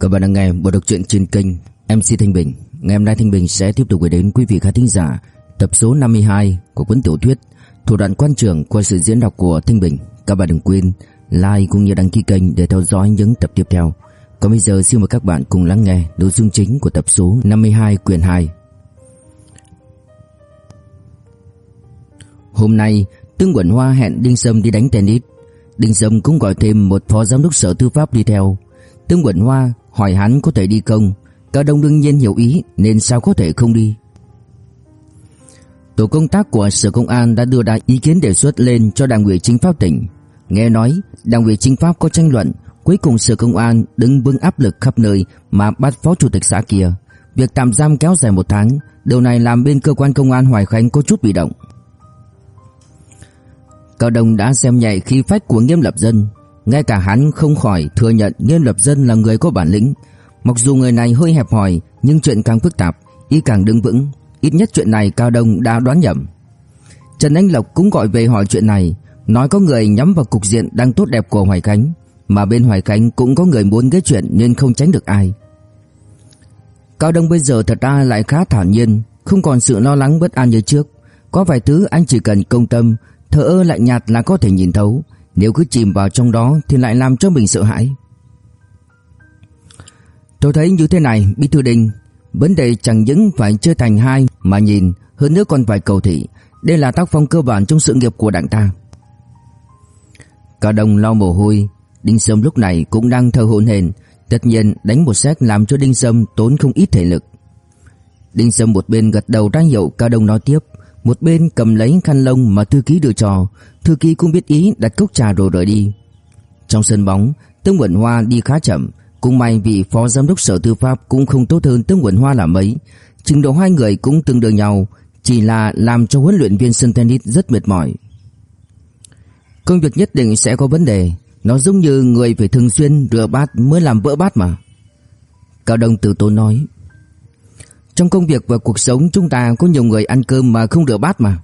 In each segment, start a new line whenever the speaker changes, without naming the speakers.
Các bạn đang nghe bộ đọc truyện trên kênh MC Thanh Bình. Ngày hôm nay Thanh Bình sẽ tiếp tục gửi đến quý vị khán thính giả tập số 52 của cuốn tiểu thuyết Thủ đoạn quan trường qua sự diễn đọc của Thanh Bình. Các bạn đừng quên like cũng như đăng ký kênh để theo dõi những tập tiếp theo. Còn bây giờ xin mời các bạn cùng lắng nghe nội dung chính của tập số 52 quyển 2. Hôm nay, Tương Quẩn Hoa hẹn Đinh Sâm đi đánh tennis. Đinh Sâm cũng gọi thêm một phó giám đốc sở tư pháp đi theo. Tương Quẩn Hoa hỏi hắn có thể đi không Cao Đông đương nhiên hiểu ý Nên sao có thể không đi Tổ công tác của Sở Công an đã đưa ra ý kiến đề xuất lên cho Đảng ủy chính pháp tỉnh. Nghe nói, Đảng ủy chính pháp có tranh luận, cuối cùng Sở Công an đứng vững áp lực khắp nơi mà bắt phó chủ tịch xã kia. Việc tạm giam kéo dài một tháng, điều này làm bên cơ quan công an Hoài Khánh có chút bị động. Cao Đông đã xem nhạy khí phách của Nghiêm Lập Dân, ngay cả hắn không khỏi thừa nhận Nghiêm Lập Dân là người có bản lĩnh. Mặc dù người này hơi hẹp hòi, nhưng chuyện càng phức tạp, y càng đứng vững. Ít nhất chuyện này Cao Đông đã đoán nhầm. Trần Anh Lộc cũng gọi về hỏi chuyện này, nói có người nhắm vào cục diện đang tốt đẹp của Hoài Khánh, mà bên Hoài Khánh cũng có người muốn gây chuyện nên không tránh được ai. Cao Đông bây giờ thật ra lại khá thản nhiên, không còn sự lo lắng bất an như trước. Có vài thứ anh chỉ cần công tâm, thở ơ lạnh nhạt là có thể nhìn thấu, nếu cứ chìm vào trong đó thì lại làm cho mình sợ hãi. Tôi thấy như thế này, Bí Thư Đình, vấn đề chẳng những phải chơi thành hai mà nhìn, hơn nữa còn phải cầu thị. Đây là tác phong cơ bản trong sự nghiệp của đảng ta. Cả đồng lau mồ hôi, Đinh Sâm lúc này cũng đang thở hổn hển, tất nhiên đánh một xét làm cho Đinh Sâm tốn không ít thể lực. Đinh Sâm một bên gật đầu ra hiệu cả đồng nói tiếp, một bên cầm lấy khăn lông mà thư ký đưa cho, thư ký cũng biết ý đặt cốc trà rồi rời đi. Trong sân bóng, Tống Quẩn Hoa đi khá chậm, cũng may vì phó giám đốc sở tư pháp cũng không tốt hơn Tống Quẩn Hoa là mấy, trình độ hai người cũng tương đương nhau, chỉ là làm cho huấn luyện viên sân tennis rất mệt mỏi. Công việc nhất định sẽ có vấn đề, nó giống như người phải thường xuyên rửa bát mới làm vỡ bát mà. Cao Đông từ tốn nói. Trong công việc và cuộc sống chúng ta có nhiều người ăn cơm mà không rửa bát mà.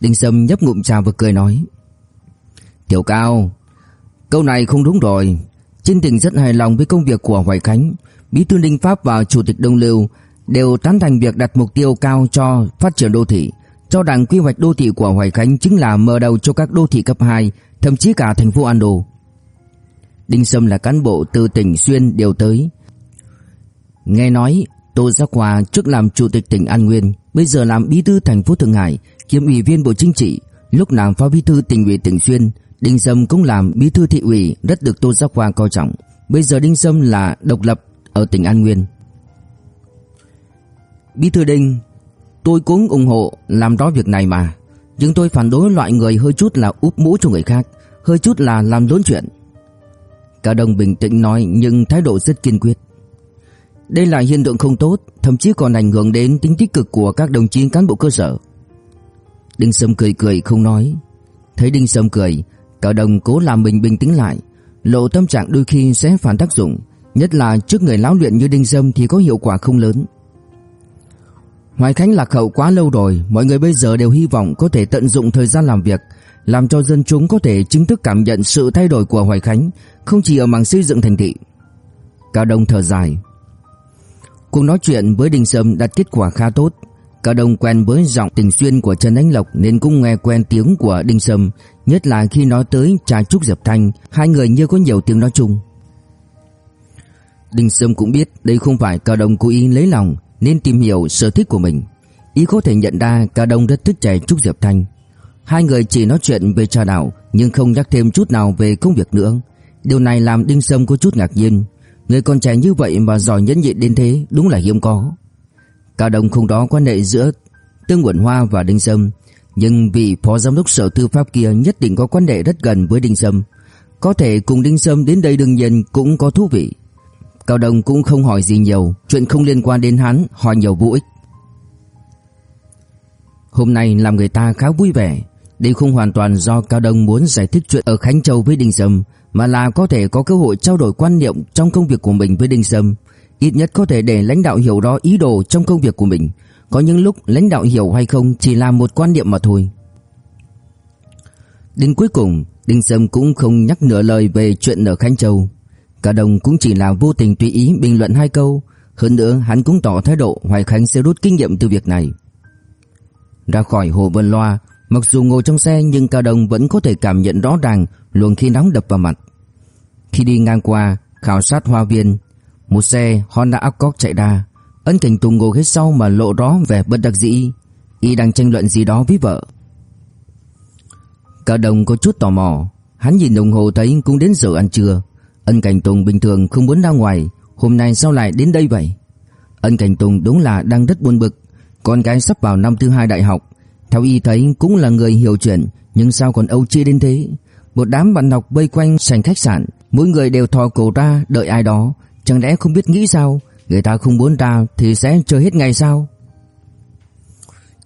Đinh Sâm nhấp ngụm trà và cười nói. Tiểu Cao, câu này không đúng rồi. Trên tỉnh rất hài lòng với công việc của Hoài Khánh. Bí thư Đinh Pháp và Chủ tịch Đông Lưu đều tán thành việc đặt mục tiêu cao cho phát triển đô thị. Cho rằng quy hoạch đô thị của Hoài Khánh chính là mở đầu cho các đô thị cấp 2, thậm chí cả thành phố An Đô. Đinh Sâm là cán bộ từ tỉnh Xuyên điều tới. Nghe nói Tô Gia Qua trước làm chủ tịch tỉnh An Nguyên, bây giờ làm bí thư thành phố Thượng Hải, kiêm ủy viên Bộ Chính trị, lúc làm phó bí thư tỉnh ủy tỉnh Xuyên, Đinh Sâm cũng làm bí thư thị ủy, rất được Tô Giác Hòa coi trọng. Bây giờ Đinh Sâm là độc lập ở tỉnh An Nguyên. Bí thư Đinh, tôi cũng ủng hộ làm đó việc này mà, nhưng tôi phản đối loại người hơi chút là úp mũ cho người khác, hơi chút là làm lớn chuyện. Cả đồng bình tĩnh nói nhưng thái độ rất kiên quyết. Đây là hiện tượng không tốt, thậm chí còn ảnh hưởng đến tính tích cực của các đồng chí cán bộ cơ sở. Đinh Sâm cười cười không nói. Thấy Đinh Sâm cười, Cao Đồng cố làm mình bình tĩnh lại. Lộ tâm trạng đôi khi sẽ phản tác dụng, nhất là trước người lão luyện như Đinh Sâm thì có hiệu quả không lớn. Hoài Khánh lạc hậu quá lâu rồi, mọi người bây giờ đều hy vọng có thể tận dụng thời gian làm việc, làm cho dân chúng có thể chính thức cảm nhận sự thay đổi của Hoài Khánh, không chỉ ở mảng xây dựng thành thị. Cao Đông thở dài. Cuộc nói chuyện với Đinh Sâm đạt kết quả khá tốt, Cao Đông quen với giọng tình xuyên của Trần Ánh Lộc nên cũng nghe quen tiếng của Đinh Sâm, nhất là khi nói tới trà trúc Diệp Thanh, hai người như có nhiều tiếng nói chung. Đinh Sâm cũng biết đây không phải Cao Đông cố ý lấy lòng nên tìm hiểu sở thích của mình. Ý có thể nhận ra Cao Đông rất thích trà trúc Diệp Thanh. Hai người chỉ nói chuyện về trà đạo nhưng không nhắc thêm chút nào về công việc nữa. Điều này làm Đinh Sâm có chút ngạc nhiên. Người con trai như vậy mà giỏi nhẫn nhịn đến thế đúng là hiếm có. Cao Đông không đó quan hệ giữa Tương Quẩn Hoa và Đinh Sâm, nhưng vị phó giám đốc sở tư pháp kia nhất định có quan hệ rất gần với Đinh Sâm. Có thể cùng Đinh Sâm đến đây đương nhiên cũng có thú vị. Cao Đông cũng không hỏi gì nhiều, chuyện không liên quan đến hắn, hỏi nhiều vô ích. Hôm nay làm người ta khá vui vẻ, đây không hoàn toàn do Cao Đông muốn giải thích chuyện ở Khánh Châu với Đinh Sâm, mà là có thể có cơ hội trao đổi quan niệm trong công việc của mình với Đinh Sâm, ít nhất có thể để lãnh đạo hiểu rõ ý đồ trong công việc của mình. Có những lúc lãnh đạo hiểu hay không chỉ là một quan niệm mà thôi. Đến cuối cùng, Đinh Sâm cũng không nhắc nửa lời về chuyện ở Khánh Châu. Cả đồng cũng chỉ là vô tình tùy ý bình luận hai câu Hơn nữa hắn cũng tỏ thái độ Hoài Khánh sẽ rút kinh nghiệm từ việc này Ra khỏi hồ Vân Loa Mặc dù ngồi trong xe nhưng Cao Đồng vẫn có thể cảm nhận rõ ràng luồng khí nóng đập vào mặt. Khi đi ngang qua khảo sát hoa viên, một xe Honda Accord chạy ra. Ân Cảnh Tùng ngồi ghế sau mà lộ rõ vẻ bất đắc dĩ, y đang tranh luận gì đó với vợ. Cao đồng có chút tò mò, hắn nhìn đồng hồ thấy cũng đến giờ ăn trưa. Ân Cảnh Tùng bình thường không muốn ra ngoài, hôm nay sao lại đến đây vậy? Ân Cảnh Tùng đúng là đang rất buồn bực, con gái sắp vào năm thứ hai đại học, theo y thấy cũng là người hiểu chuyện Nhưng sao còn âu chi đến thế một đám bạn học vây quanh sảnh khách sạn, Mỗi người đều thò cổ ra đợi ai đó. Chẳng lẽ không biết nghĩ sao? Người ta không muốn ra thì sẽ chờ hết ngày sao?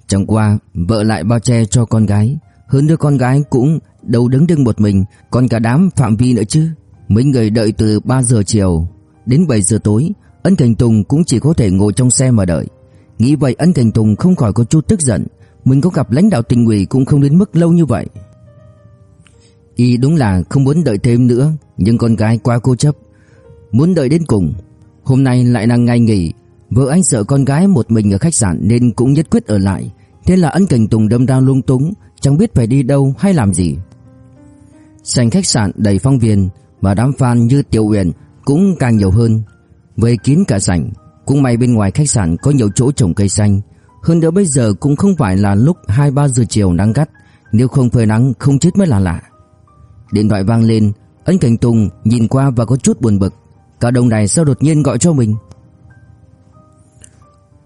Chẳng qua, vợ lại bao che cho con gái. Hơn nữa con gái cũng đâu đứng đứng một mình, Còn cả đám phạm vi nữa chứ. Mấy người đợi từ 3 giờ chiều Đến 7 giờ tối Ân Cảnh Tùng cũng chỉ có thể ngồi trong xe mà đợi. Nghĩ vậy Ân Cảnh Tùng không khỏi có chút tức giận. Mình có gặp lãnh đạo tỉnh ủy cũng không đến mức lâu như vậy. Y đúng là không muốn đợi thêm nữa, Nhưng con gái quá cố chấp. Muốn đợi đến cùng, Hôm nay lại là ngày nghỉ. Vợ anh sợ con gái một mình ở khách sạn Nên cũng nhất quyết ở lại. Thế là ân cảnh tùng đâm ra lung túng, Chẳng biết phải đi đâu hay làm gì. Sành khách sạn đầy phong viên Và đám fan như Tiểu Uyển Cũng càng nhiều hơn. Vây kín cả sảnh, Cũng may bên ngoài khách sạn có nhiều chỗ trồng cây xanh. Hơn nữa bây giờ cũng không phải là lúc 2-3 giờ chiều nắng gắt, Nếu không phơi nắng không chết mới là lạ. Điện thoại vang lên Anh Cảnh Tùng nhìn qua và có chút buồn bực. Cả đồng này sao đột nhiên gọi cho mình?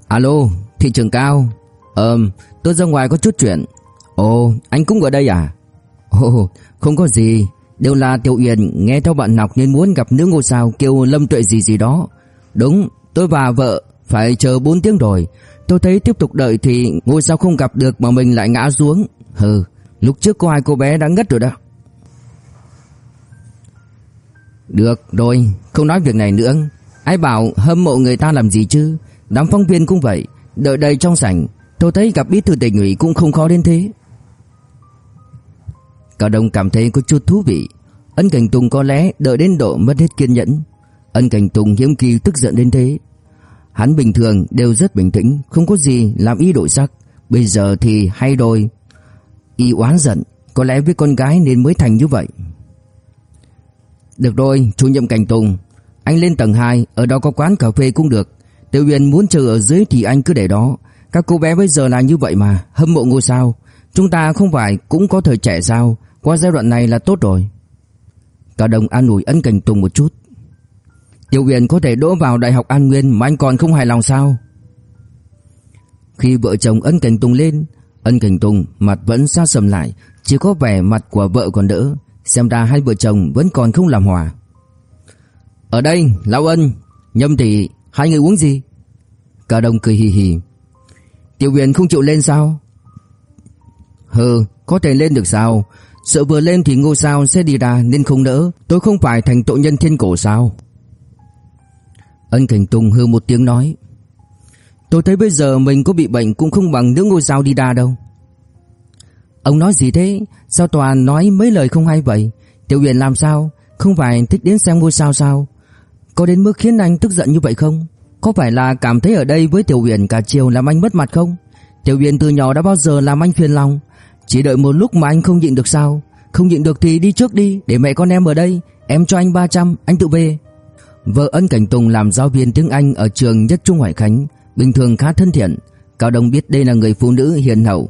Alo thị trường cao. Ờm tôi ra ngoài có chút chuyện. Ồ anh cũng ở đây à? Ồ không có gì. Đều là Tiểu Uyển nghe theo bạn học nên muốn gặp nữ ngôi sao kêu Lâm Tuệ gì gì đó. Đúng tôi và vợ phải chờ 4 tiếng rồi. Tôi thấy tiếp tục đợi thì ngôi sao không gặp được mà mình lại ngã xuống. Hừ, lúc trước có hai cô bé đã ngất rồi đó. Được rồi, không nói việc này nữa. Ai bảo hâm mộ người ta làm gì chứ? Đám phóng viên cũng vậy, đợi đầy trong sảnh. Tôi thấy gặp bí thư tỉnh ủy cũng không khó đến thế. Cả đồng cảm thấy có chút thú vị. Ân Cảnh Tùng có lẽ đợi đến độ mất hết kiên nhẫn. Ân Cảnh Tùng hiếm kỳ tức giận đến thế. Hắn bình thường đều rất bình tĩnh, không có gì làm ý đổi sắc. Bây giờ thì hay đôi Y oán giận, có lẽ với con gái nên mới thành như vậy. Được rồi, chủ nhiệm Cảnh Tùng, anh lên tầng 2, ở đó có quán cà phê cũng được. Tiểu uyên muốn chờ ở dưới thì anh cứ để đó. Các cô bé bây giờ là như vậy mà, hâm mộ ngôi sao. Chúng ta không phải cũng có thời trẻ sao, qua giai đoạn này là tốt rồi. Cả đồng an ủi ân Cảnh Tùng một chút. Tiểu uyên có thể đỗ vào Đại học An Nguyên mà anh còn không hài lòng sao? Khi vợ chồng Ân Cảnh Tùng lên, Ân Cảnh Tùng mặt vẫn xa sầm lại, chỉ có vẻ mặt của vợ còn đỡ, xem ra hai vợ chồng vẫn còn không làm hòa. Ở đây, Lão Ân, Nhâm Thị hai người uống gì? Cả đồng cười hì hì. Tiểu Uyển không chịu lên sao? Hừ, có thể lên được sao? Sợ vừa lên thì ngôi sao sẽ đi ra nên không đỡ, tôi không phải thành tội nhân thiên cổ sao? Ân Cảnh Tùng hư một tiếng nói Tôi thấy bây giờ mình có bị bệnh cũng không bằng nếu ngôi sao đi đa đâu Ông nói gì thế? Sao toàn nói mấy lời không hay vậy? Tiểu uyển làm sao? Không phải thích đến xem ngôi sao sao? Có đến mức khiến anh tức giận như vậy không? Có phải là cảm thấy ở đây với Tiểu uyển cả chiều làm anh mất mặt không? Tiểu uyển từ nhỏ đã bao giờ làm anh phiền lòng? Chỉ đợi một lúc mà anh không nhịn được sao? Không nhịn được thì đi trước đi Để mẹ con em ở đây. Em cho anh 300 anh tự về. Vợ Ân Cảnh Tùng làm giáo viên tiếng Anh ở trường Nhất Trung Hoài Khánh, bình thường khá thân thiện. Cao Đông biết đây là người phụ nữ hiền hậu,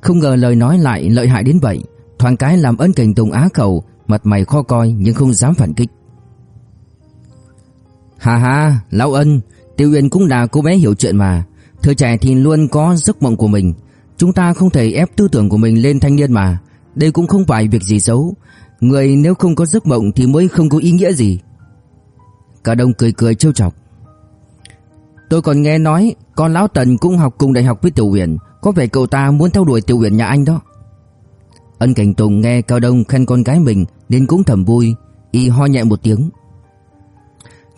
không ngờ lời nói lại lợi hại đến vậy. Thoáng cái làm Ân Cảnh Tùng á khẩu, mặt mày khó coi nhưng không dám phản kích. Hà hà, Lão Ân, Tiêu Uyên cũng là cô bé hiểu chuyện mà. Thời trẻ thì luôn có giấc mộng của mình. Chúng ta không thể ép tư tưởng của mình lên thanh niên mà. Đây cũng không phải việc gì xấu. Người nếu không có giấc mộng thì mới không có ý nghĩa gì. Cả đông cười cười trêu chọc Tôi còn nghe nói Con Lão Tần cũng học cùng đại học với Tiểu uyển. Có vẻ cậu ta muốn theo đuổi Tiểu Uyển nhà anh đó. Ân Cảnh Tùng nghe Cao Đông khen con gái mình Nên cũng thầm vui, Y ho nhẹ một tiếng.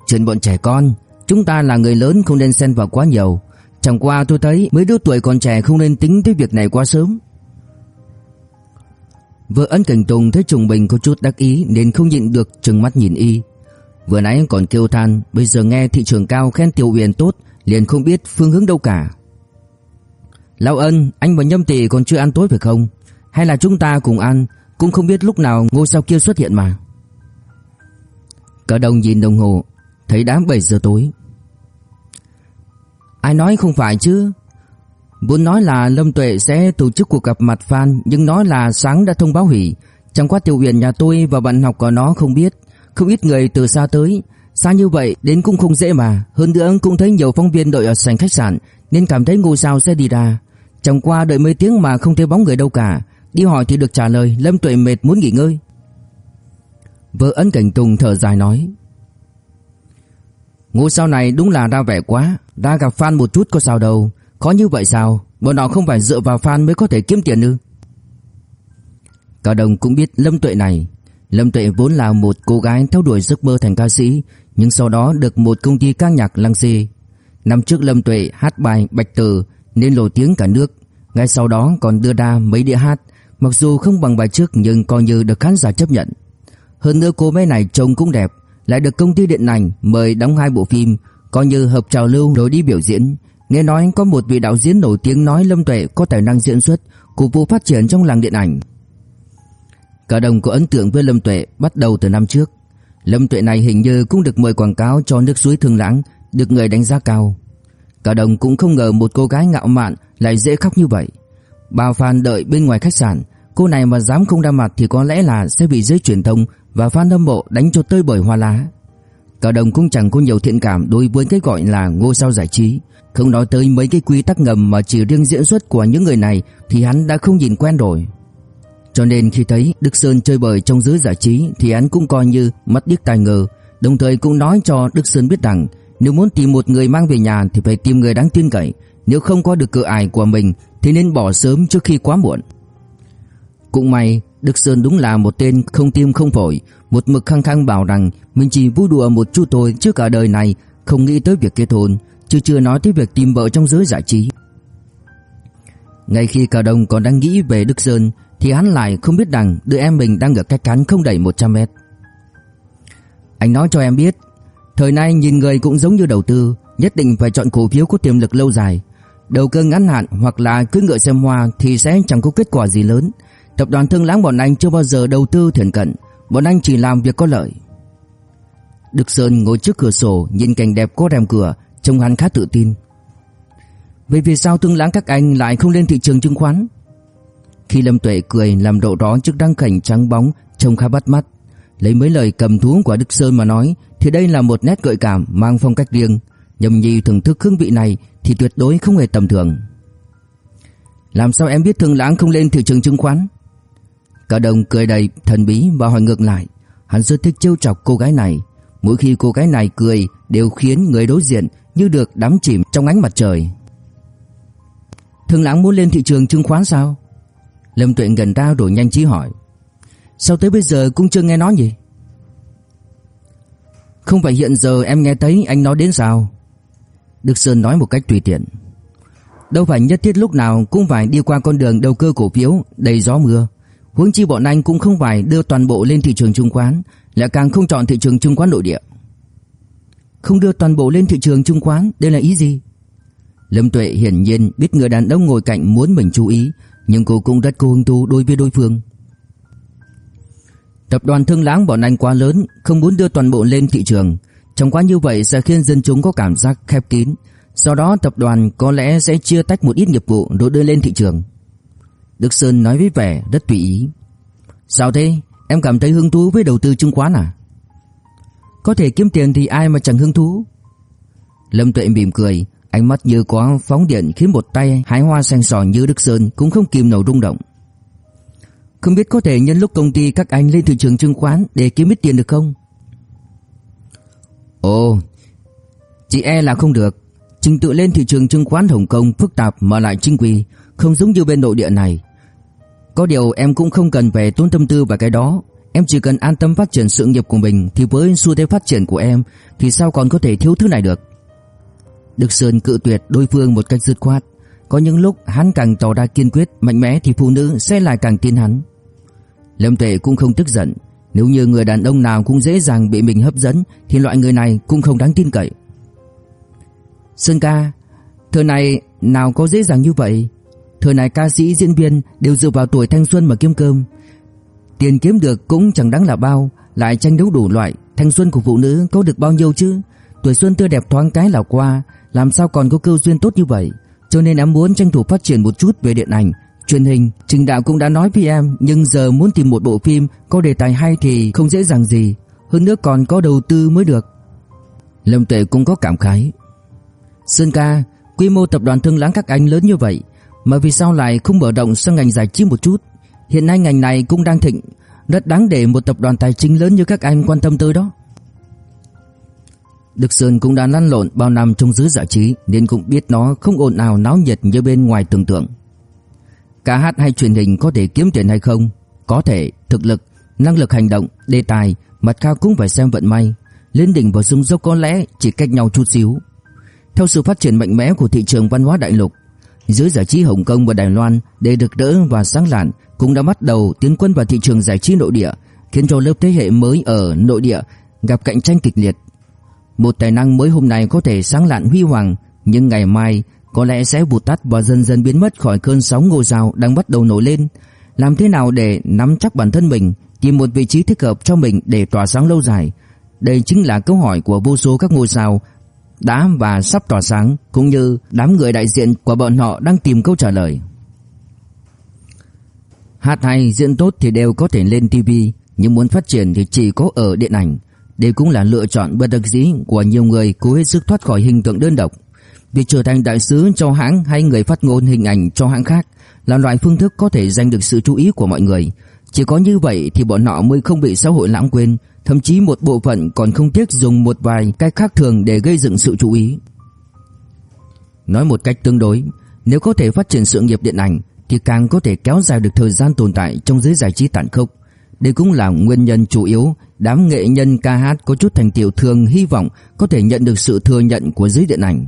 Chuyện bọn trẻ con, Chúng ta là người lớn không nên xen vào quá nhiều. Chẳng qua tôi thấy mấy đứa tuổi còn trẻ không nên tính tới việc này quá sớm. Vợ Ân Cảnh Tùng thấy chồng bình có chút đắc ý Nên không nhịn được trừng mắt nhìn Y. Vừa nãy còn kêu than, Bây giờ nghe thị trường cao khen Tiểu Uyển tốt, Liền không biết phương hướng đâu cả. Lão ân, Anh và Nhâm Tỷ còn chưa ăn tối phải không? Hay là chúng ta cùng ăn, Cũng không biết lúc nào ngôi sao kia xuất hiện mà. Cả đồng nhìn đồng hồ, Thấy đã 7 giờ tối. Ai nói không phải chứ? Vốn nói là Lâm Tuệ sẽ tổ chức cuộc gặp mặt fan, Nhưng nói là sáng đã thông báo hủy. Chẳng qua tiểu huyền nhà tôi và bạn học của nó không biết. Không ít người từ xa tới. Xa như vậy, đến cũng không dễ mà. Hơn nữa cũng thấy nhiều phóng viên đợi ở sảnh khách sạn, Nên cảm thấy ngôi sao sẽ đi ra. Chẳng qua đợi mấy tiếng mà không thấy bóng người đâu cả. Đi hỏi thì được trả lời, Lâm Tuệ mệt muốn nghỉ ngơi. Vợ ấn cảnh Tùng thở dài nói Ngôi sao này đúng là ra vẻ quá. Ra gặp fan một chút có sao đâu. Có như vậy sao? Bọn họ không phải dựa vào fan mới có thể kiếm tiền ư? Cả đồng cũng biết Lâm Tuệ này. Lâm Tuệ vốn là một cô gái theo đuổi giấc mơ thành ca sĩ, Nhưng sau đó được một công ty ca nhạc lăng xê. Năm trước Lâm Tuệ hát bài Bạch Tử nên nổi tiếng cả nước Ngay sau đó còn đưa ra mấy đĩa hát Mặc dù không bằng bài trước nhưng coi như được khán giả chấp nhận Hơn nữa cô bé này trông cũng đẹp Lại được công ty điện ảnh mời đóng hai bộ phim Coi như hợp trào lưu rồi đi biểu diễn Nghe nói có một vị đạo diễn nổi tiếng nói Lâm Tuệ có tài năng diễn xuất cục vụ phát triển trong làng điện ảnh Cả đồng có ấn tượng với Lâm Tuệ bắt đầu từ năm trước. Lâm Tuệ này hình như cũng được mời quảng cáo cho nước suối Thương Lãng, được người đánh giá cao. Cả đồng cũng không ngờ một cô gái ngạo mạn lại dễ khóc như vậy. Bao fan đợi bên ngoài khách sạn, cô này mà dám không ra mặt thì có lẽ là sẽ bị giới truyền thông và fan hâm mộ đánh cho tơi bời hoa lá. Cả đồng cũng chẳng có nhiều thiện cảm đối với cái gọi là ngôi sao giải trí, không nói tới mấy cái quy tắc ngầm mà chỉ riêng diễn xuất của những người này thì hắn đã không nhìn quen rồi. Cho nên khi thấy Đức Sơn chơi bời trong giới giải trí thì hắn cũng coi như mất điếc tai ngờ, đồng thời cũng nói cho Đức Sơn biết rằng nếu muốn tìm một người mang về nhà thì phải tìm người đáng tin cậy, nếu không có được cửa ải của mình thì nên bỏ sớm trước khi quá muộn. Cũng may, Đức Sơn đúng là một tên không tim không phổi, một mực khăng khăng bảo rằng mình chỉ vui đùa một chút thôi trước cả đời này, không nghĩ tới việc kết hôn, chứ chưa nói tới việc tìm vợ trong giới giải trí. Ngay khi Cao Đông còn đang nghĩ về Đức Sơn thì hắn lại không biết rằng đứa em mình đang ở cách cắn không đầy 100 mét. Anh nói cho em biết, thời nay nhìn người cũng giống như đầu tư, nhất định phải chọn cổ phiếu có tiềm lực lâu dài. Đầu cơ ngắn hạn hoặc là cứ ngựa xem hoa thì sẽ chẳng có kết quả gì lớn. Tập đoàn Thương Lãng bọn anh chưa bao giờ đầu tư thiện cận, bọn anh chỉ làm việc có lợi. Đức Sơn ngồi trước cửa sổ nhìn cảnh đẹp có rèm cửa, trông hắn khá tự tin. Vậy vì sao Thương Lãng các anh lại không lên thị trường chứng khoán? Khi Lâm Tuệ cười làm độ rõ trước đăng cảnh trắng bóng trông khá bắt mắt. Lấy mấy lời cầm thú của Đức Sơn mà nói, thì đây là một nét gợi cảm mang phong cách riêng. Nhầm nhi thưởng thức hương vị này thì tuyệt đối không hề tầm thường. Làm sao em biết Thương Lãng không lên thị trường chứng khoán? Cả đồng cười đầy thần bí và hỏi ngược lại. Hắn rất thích trêu chọc cô gái này. Mỗi khi cô gái này cười đều khiến người đối diện như được đắm chìm trong ánh mặt trời. Thương Lãng muốn lên thị trường chứng khoán sao? Lâm Tuệ gần ra rồi nhanh trí hỏi Sao tới bây giờ cũng chưa nghe nói gì Không phải hiện giờ em nghe thấy anh nói đến sao? Đức Sơn nói một cách tùy tiện. Đâu phải nhất thiết lúc nào cũng phải đi qua con đường đầu cơ cổ phiếu, đầy gió mưa. Huống chi bọn anh cũng không phải đưa toàn bộ lên thị trường chứng khoán, Lại càng không chọn thị trường chứng khoán nội địa. Không đưa toàn bộ lên thị trường chứng khoán, Đây là ý gì? Lâm Tuệ hiển nhiên biết người đàn ông ngồi cạnh muốn mình chú ý, nhưng cô cũng rất cô hứng thú đối với đối phương. Tập đoàn Thương Lãng bọn anh quá lớn, không muốn đưa toàn bộ lên thị trường. Trong quá như vậy sẽ khiến dân chúng có cảm giác khép kín. Sau đó tập đoàn có lẽ sẽ chia tách một ít nghiệp vụ rồi đưa lên thị trường. Đức Sơn nói với vẻ rất tùy ý. Sao thế? Em cảm thấy hứng thú với đầu tư chứng khoán à? Có thể kiếm tiền thì ai mà chẳng hứng thú. Lâm Tuệ mỉm cười, Ánh mắt như có phóng điện khiến một tay hái hoa xanh sòn như Đức Sơn cũng không kìm nổi rung động. Không biết có thể nhân lúc công ty các anh lên thị trường chứng khoán để kiếm ít tiền được không? Ồ, chị e là không được. Trình tự lên thị trường chứng khoán Hồng Kông phức tạp mà lại chính quy, không giống như bên nội địa này. Có điều em cũng không cần phải tốn tâm tư vào cái đó. Em chỉ cần an tâm phát triển sự nghiệp của mình thì với xu thế phát triển của em thì sao còn có thể thiếu thứ này được. Đức Sơn cự tuyệt đối phương một cách dứt khoát. Có những lúc hắn càng tỏ ra kiên quyết, mạnh mẽ thì phụ nữ sẽ lại càng tin hắn. Lâm Tuệ cũng không tức giận, Nếu như người đàn ông nào cũng dễ dàng bị mình hấp dẫn Thì loại người này cũng không đáng tin cậy. Sơn ca Thời này nào có dễ dàng như vậy? Thời này ca sĩ diễn viên Đều dựa vào tuổi thanh xuân mà kiếm cơm. Tiền kiếm được cũng chẳng đáng là bao Lại tranh đấu đủ loại Thanh xuân của phụ nữ có được bao nhiêu chứ? Tuổi xuân tươi đẹp thoáng cái là qua Làm sao còn có cơ duyên tốt như vậy? Cho nên em muốn tranh thủ phát triển một chút về điện ảnh Truyền hình, Trình đạo cũng đã nói với em Nhưng giờ muốn tìm một bộ phim Có đề tài hay thì không dễ dàng gì. Hơn nữa còn có đầu tư mới được. Lâm Tuệ cũng có cảm khái. Sơn ca, Quy mô tập đoàn thương lãng các anh lớn như vậy, Mà vì sao lại không mở rộng sang ngành giải trí một chút? Hiện nay ngành này cũng đang thịnh, Rất đáng để một tập đoàn tài chính lớn như các anh quan tâm tới đó. Đức Sơn cũng đã lăn lộn bao năm trong giới giải trí, Nên cũng biết nó không ồn ào náo nhiệt như bên ngoài tưởng tượng. Ca hát hay truyền hình có thể kiếm tiền hay không? Có thể, thực lực, năng lực hành động, đề tài Mặt cao cũng phải xem vận may. Lên đỉnh và xuống dốc có lẽ chỉ cách nhau chút xíu. Theo sự phát triển mạnh mẽ của thị trường văn hóa đại lục Giới giải trí Hồng Kông và Đài Loan Để được đỡ và sáng lạn Cũng đã bắt đầu tiến quân vào thị trường giải trí nội địa Khiến cho lớp thế hệ mới ở nội địa Gặp cạnh tranh kịch liệt. Một tài năng mới hôm nay có thể sáng lạn huy hoàng Nhưng ngày mai có lẽ sẽ vụt tắt và dần dần biến mất khỏi cơn sóng ngôi sao đang bắt đầu nổi lên. Làm thế nào để nắm chắc bản thân mình, tìm một vị trí thích hợp cho mình để tỏa sáng lâu dài? Đây chính là câu hỏi của vô số các ngôi sao đã và sắp tỏa sáng cũng như đám người đại diện của bọn họ đang tìm câu trả lời. Hát hay, diễn tốt thì đều có thể lên TV, nhưng muốn phát triển thì chỉ có ở điện ảnh. Đây cũng là lựa chọn bất đắc dĩ của nhiều người cố hết sức thoát khỏi hình tượng đơn độc. Việc trở thành đại sứ cho hãng hay người phát ngôn hình ảnh cho hãng khác là loại phương thức có thể giành được sự chú ý của mọi người. Chỉ có như vậy thì bọn họ mới không bị xã hội lãng quên, thậm chí một bộ phận còn không tiếc dùng một vài cách khác thường để gây dựng sự chú ý. Nói một cách tương đối, nếu có thể phát triển sự nghiệp điện ảnh thì càng có thể kéo dài được thời gian tồn tại trong giới giải trí tàn khốc. Đây cũng là nguyên nhân chủ yếu đám nghệ nhân ca hát có chút thành tiệu thường hy vọng có thể nhận được sự thừa nhận của giới điện ảnh.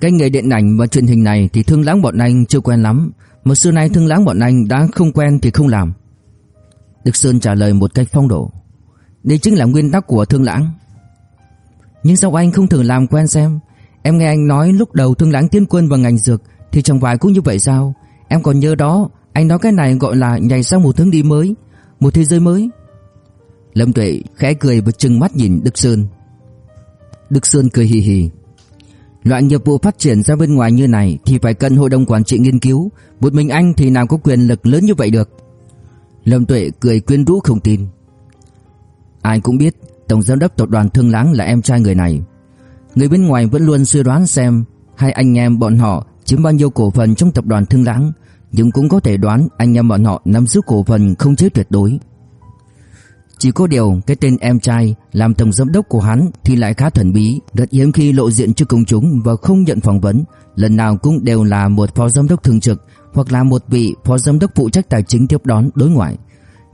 Cái nghề điện ảnh và truyền hình này thì thương lãng bọn anh chưa quen lắm. Mà xưa nay thương lãng bọn anh đã không quen thì không làm. Đức Sơn trả lời một cách phong độ. Đây chính là nguyên tắc của thương lãng. Nhưng sao anh không thử làm quen xem? Em nghe anh nói lúc đầu thương lãng tiến quân vào ngành dược Thì chẳng phải cũng như vậy sao? Em còn nhớ đó, Anh nói cái này gọi là nhảy sang một hướng đi mới, Một thế giới mới. Lâm Tuệ khẽ cười và trừng mắt nhìn Đức Sơn. Đức Sơn cười hì hì. Loại nghiệp vụ phát triển ra bên ngoài như này thì phải cần hội đồng quản trị nghiên cứu, một mình anh thì nào có quyền lực lớn như vậy được. Lâm Tuệ cười quyến rũ không tin. Ai cũng biết tổng giám đốc tập đoàn Thương Láng là em trai người này. Người bên ngoài vẫn luôn suy đoán xem hai anh em bọn họ chiếm bao nhiêu cổ phần trong tập đoàn Thương Láng, nhưng cũng có thể đoán anh em bọn họ nắm giữ cổ phần không chế tuyệt đối. Chỉ có điều cái tên em trai làm tổng giám đốc của hắn thì lại khá thần bí, rất hiếm khi lộ diện trước công chúng và không nhận phỏng vấn, lần nào cũng đều là một phó giám đốc thường trực hoặc là một vị phó giám đốc phụ trách tài chính tiếp đón đối ngoại.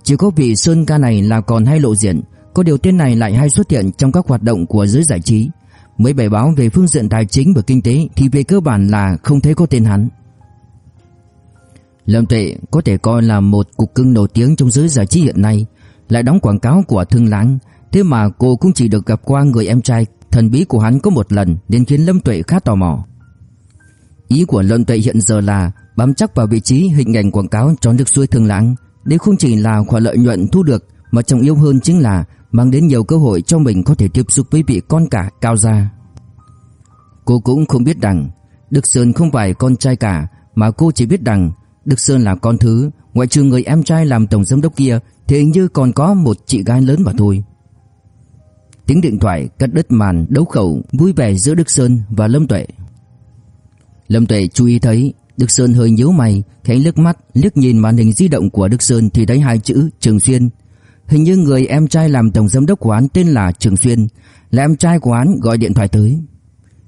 Chỉ có vị Sơn ca này là còn hay lộ diện, có điều tên này lại hay xuất hiện trong các hoạt động của giới giải trí. Mấy bài báo về phương diện tài chính và kinh tế thì về cơ bản là không thấy có tên hắn. Lâm Tuệ có thể coi là một cục cưng nổi tiếng trong giới giải trí hiện nay, lại đóng quảng cáo của Thương Lãng, thế mà cô cũng chỉ được gặp qua người em trai thần bí của hắn có một lần nên khiến Lâm Tuệ khá tò mò. Ý của Lâm Tuệ hiện giờ là bám chắc vào vị trí hình ảnh quảng cáo cho nước suối Thương Lãng, đây không chỉ là khoản lợi nhuận thu được mà trọng yếu hơn chính là mang đến nhiều cơ hội cho mình có thể tiếp xúc với vị con cả cao gia. Cô cũng không biết rằng Đức Sơn không phải con trai cả mà cô chỉ biết rằng Đức Sơn là con thứ, ngoại trừ người em trai làm tổng giám đốc kia thì hình như còn có một chị gái lớn mà thôi. Tiếng điện thoại cắt đứt màn đấu khẩu vui vẻ giữa Đức Sơn và Lâm Tuệ. Lâm Tuệ chú ý thấy Đức Sơn hơi nhíu mày, khẽ liếc mắt, liếc nhìn màn hình di động của Đức Sơn thì thấy hai chữ Trường Xuyên. Hình như người em trai làm tổng giám đốc của hắn tên là Trường Xuyên, là em trai của hắn gọi điện thoại tới.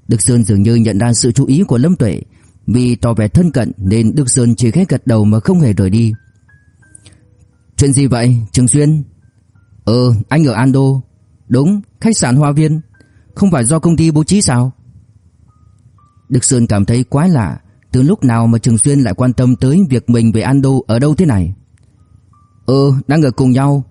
Đức Sơn dường như nhận ra sự chú ý của Lâm Tuệ, vì tỏ vẻ thân cận nên Đức Sơn chỉ khẽ gật đầu mà không hề rời đi. Chuyện gì vậy Trường Xuyên? Ờ anh ở Ando. Đúng khách sạn Hoa Viên. Không phải do công ty bố trí sao? Đức Sơn cảm thấy quái lạ. Từ lúc nào mà Trường Xuyên lại quan tâm tới Việc mình về Ando ở đâu thế này? Ừ, đang ở cùng nhau.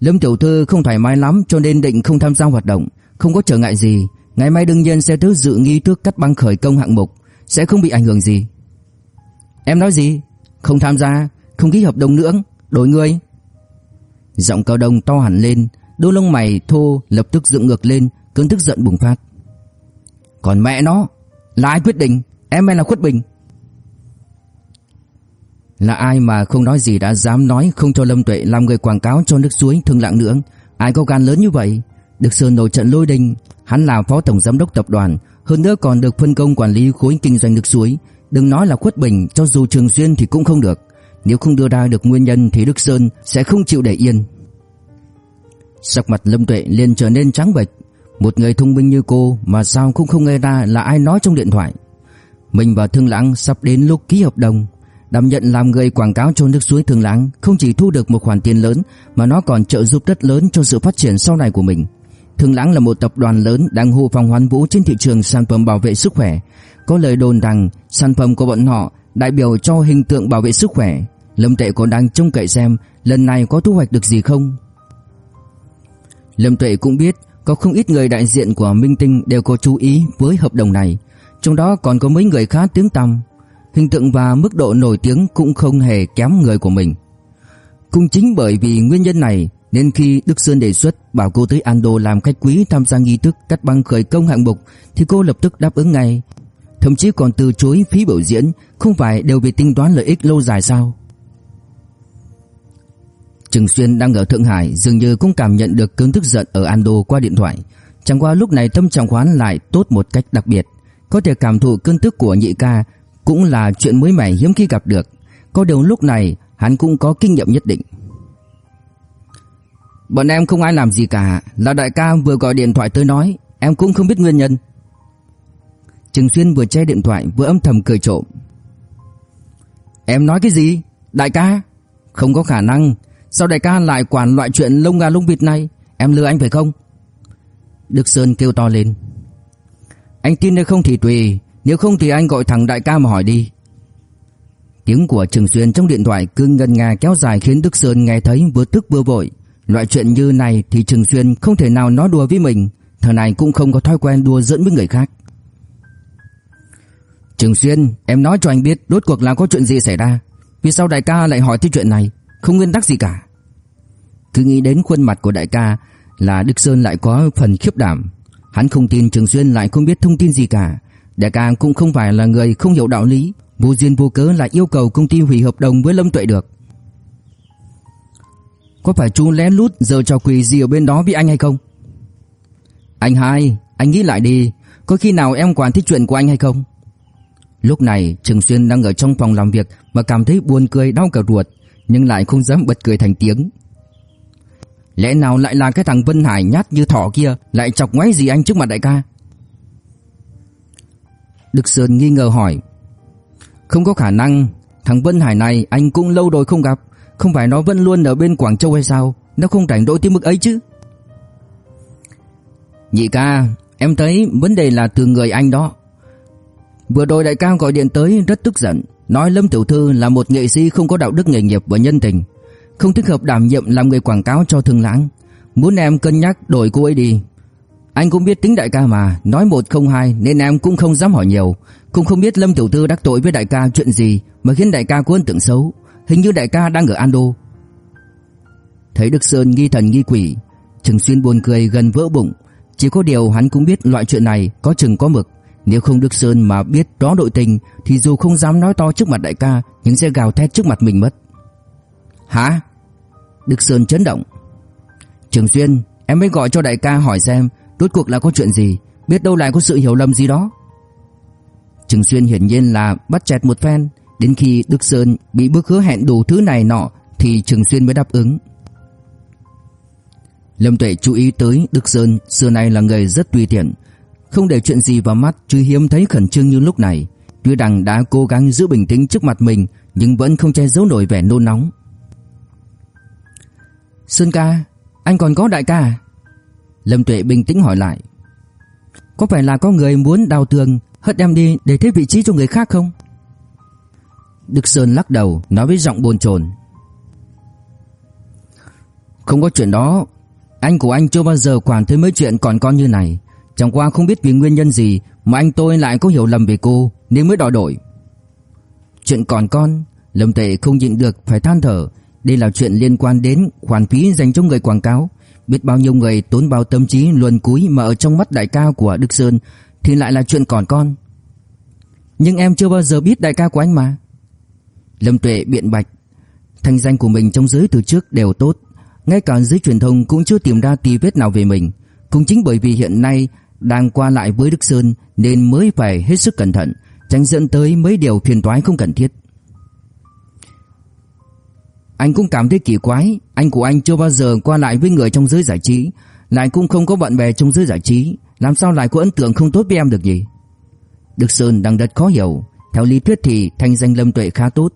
Lâm Tiểu Thư không thoải mái lắm cho nên định không tham gia hoạt động, không có trở ngại gì. Ngày mai đương nhiên sẽ tới dự nghi thức cắt băng khởi công hạng mục, sẽ không bị ảnh hưởng gì. Em nói gì? Không tham gia, không ký hợp đồng nữa, đổi người. Giọng cao đông to hẳn lên, đôi lông mày thô lập tức dựng ngược lên, cơn tức giận bùng phát. Còn mẹ nó, là ai quyết định? Em hay là Khuất Bình? Là ai mà không nói gì đã dám nói không cho Lâm Tuệ làm người quảng cáo cho nước suối thương lạng nữa? Ai có gan lớn như vậy? Được Sơn nổi trận lôi đình, hắn là phó tổng giám đốc tập đoàn, hơn nữa còn được phân công quản lý khối kinh doanh nước suối. Đừng nói là Khuất Bình, cho dù Trường Xuyên thì cũng không được. Nếu không đưa ra được nguyên nhân thì Đức Sơn sẽ không chịu để yên. Sắc mặt Lâm Tuệ liền trở nên trắng bệch. Một người thông minh như cô mà sao cũng không nghe ra là ai nói trong điện thoại. Mình và Thương Lãng sắp đến lúc ký hợp đồng. Đảm nhận làm người quảng cáo cho nước suối Thương Lãng không chỉ thu được một khoản tiền lớn mà nó còn trợ giúp rất lớn cho sự phát triển sau này của mình. Thương Lãng là một tập đoàn lớn đang hô phong hoán vũ trên thị trường sản phẩm bảo vệ sức khỏe. Có lời đồn rằng sản phẩm của bọn họ đại biểu cho hình tượng bảo vệ sức khỏe. Lâm Tệ còn đang trông cậy xem lần này có thu hoạch được gì không. Lâm Tuệ cũng biết có không ít người đại diện của Minh Tinh đều có chú ý với hợp đồng này, trong đó còn có mấy người khá tiếng tăm, hình tượng và mức độ nổi tiếng cũng không hề kém người của mình. Cũng chính bởi vì nguyên nhân này nên khi Đức Sơn đề xuất bảo cô tới Ando làm khách quý tham gia nghi thức cắt băng khởi công hạng mục thì cô lập tức đáp ứng ngay, thậm chí còn từ chối phí biểu diễn, không phải đều vì tính toán lợi ích lâu dài sao? Trừng Xuyên đang ở Thượng Hải dường như cũng cảm nhận được cơn tức giận ở Ando qua điện thoại. Chẳng qua lúc này tâm trạng khoán lại tốt một cách đặc biệt. Có thể cảm thụ cơn tức của nhị ca cũng là chuyện mới mẻ hiếm khi gặp được. Có điều lúc này hắn cũng có kinh nghiệm nhất định. Bọn em không ai làm gì cả, là đại ca vừa gọi điện thoại tới nói, em cũng không biết nguyên nhân. Trừng Xuyên vừa che điện thoại vừa âm thầm cười trộm. Em nói cái gì? Đại ca? Không có khả năng, Sao đại ca lại quản loại chuyện lông gà lông vịt này Em lừa anh phải không Đức Sơn kêu to lên Anh tin hay không thì tùy Nếu không thì anh gọi thằng đại ca mà hỏi đi Tiếng của Trường Xuyên trong điện thoại cứ ngân nga kéo dài khiến Đức Sơn nghe thấy vừa tức vừa vội. Loại chuyện như này thì Trường Xuyên không thể nào nói đùa với mình, thằng này cũng không có thói quen đùa giỡn với người khác. Trường Xuyên, em nói cho anh biết đốt cuộc là có chuyện gì xảy ra. Vì sao đại ca lại hỏi tới chuyện này? Không nguyên tắc gì cả. Cứ nghĩ đến khuôn mặt của đại ca là Đức Sơn lại có phần khiếp đảm. Hắn không tin Trường Xuyên lại không biết thông tin gì cả. Đại ca cũng không phải là người không hiểu đạo lý, vô duyên vô cớ lại yêu cầu công ty hủy hợp đồng với Lâm Tuệ được. Có phải chú lén lút giờ trò quỷ gì ở bên đó với anh hay không? Anh hai, anh nghĩ lại đi, có khi nào em quản thích chuyện của anh hay không? Lúc này Trường Xuyên đang ở trong phòng làm việc mà cảm thấy buồn cười đau cả ruột, nhưng lại không dám bật cười thành tiếng. Lẽ nào lại là cái thằng Vân Hải nhát như thỏ kia lại chọc ngoáy gì anh trước mặt đại ca? Đức Sơn nghi ngờ hỏi. Không có khả năng, thằng Vân Hải này anh cũng lâu rồi không gặp, không phải nó vẫn luôn ở bên Quảng Châu hay sao? Nó không rảnh rỗi tới mức ấy chứ. Nhị ca, em thấy vấn đề là từ người anh đó. Vừa rồi đại ca gọi điện tới rất tức giận, nói Lâm Tiểu Thư là một nghệ sĩ không có đạo đức nghề nghiệp và nhân tình, không thích hợp đảm nhiệm làm người quảng cáo cho Thương Lãng, muốn em cân nhắc đổi cô ấy đi. Anh cũng biết tính đại ca mà, nói một không hai nên em cũng không dám hỏi nhiều, cũng không biết Lâm Tiểu Thư đắc tội với đại ca chuyện gì mà khiến đại ca có ấn tượng xấu, hình như đại ca đang ở Ando. Thấy Đức Sơn nghi thần nghi quỷ, Trừng Xuyên buồn cười gần vỡ bụng, chỉ có điều hắn cũng biết loại chuyện này có chừng có mực. Nếu không Đức Sơn mà biết rõ nội tình, Thì dù không dám nói to trước mặt đại ca, Nhưng sẽ gào thét trước mặt mình mất. Hả? Đức Sơn chấn động. Trường Xuyên Em mới gọi cho đại ca hỏi xem, Rốt cuộc là có chuyện gì? Biết đâu lại có sự hiểu lầm gì đó. Trường Xuyên hiển nhiên là bắt chẹt một phen. Đến khi Đức Sơn bị bước hứa hẹn đủ thứ này nọ, Thì Trường Xuyên mới đáp ứng. Lâm Tuệ chú ý tới Đức Sơn, xưa nay là người rất tùy tiện không để chuyện gì vào mắt chứ hiếm thấy khẩn trương như lúc này. Tuy rằng đã cố gắng giữ bình tĩnh trước mặt mình nhưng vẫn không che giấu nổi vẻ nôn nóng. Sơn ca, anh còn có đại ca à? Lâm Tuệ bình tĩnh hỏi lại. Có phải là có người muốn đào tường hất em đi để thế vị trí cho người khác không? Đức Sơn lắc đầu nói với giọng bồn chồn. Không có chuyện đó Anh của anh chưa bao giờ quản tới mấy chuyện còn con như này Chẳng qua không biết vì nguyên nhân gì Mà anh tôi lại có hiểu lầm về cô, Nên mới đòi đổi. Chuyện còn con, Lâm Tệ không nhịn được phải than thở. Đây là chuyện liên quan đến khoản phí dành cho người quảng cáo. Biết bao nhiêu người tốn bao tâm trí luồn cúi Mà ở trong mắt đại ca của Đức Sơn Thì lại là chuyện còn con. Nhưng em chưa bao giờ biết đại ca của anh mà. Lâm Tuệ biện bạch. Thanh danh của mình trong giới từ trước đều tốt. Ngay cả giới truyền thông cũng chưa tìm ra tí vết nào về mình. Cũng chính bởi vì hiện nay đang qua lại với Đức Sơn Nên mới phải hết sức cẩn thận, Tránh dẫn tới mấy điều phiền toái không cần thiết. Anh cũng cảm thấy kỳ quái, Anh của anh chưa bao giờ qua lại với người trong giới giải trí, Lại cũng không có bạn bè trong giới giải trí, Làm sao lại có ấn tượng không tốt với em được gì Đức Sơn đang rất khó hiểu, Theo lý thuyết thì thanh danh Lâm Tuệ khá tốt,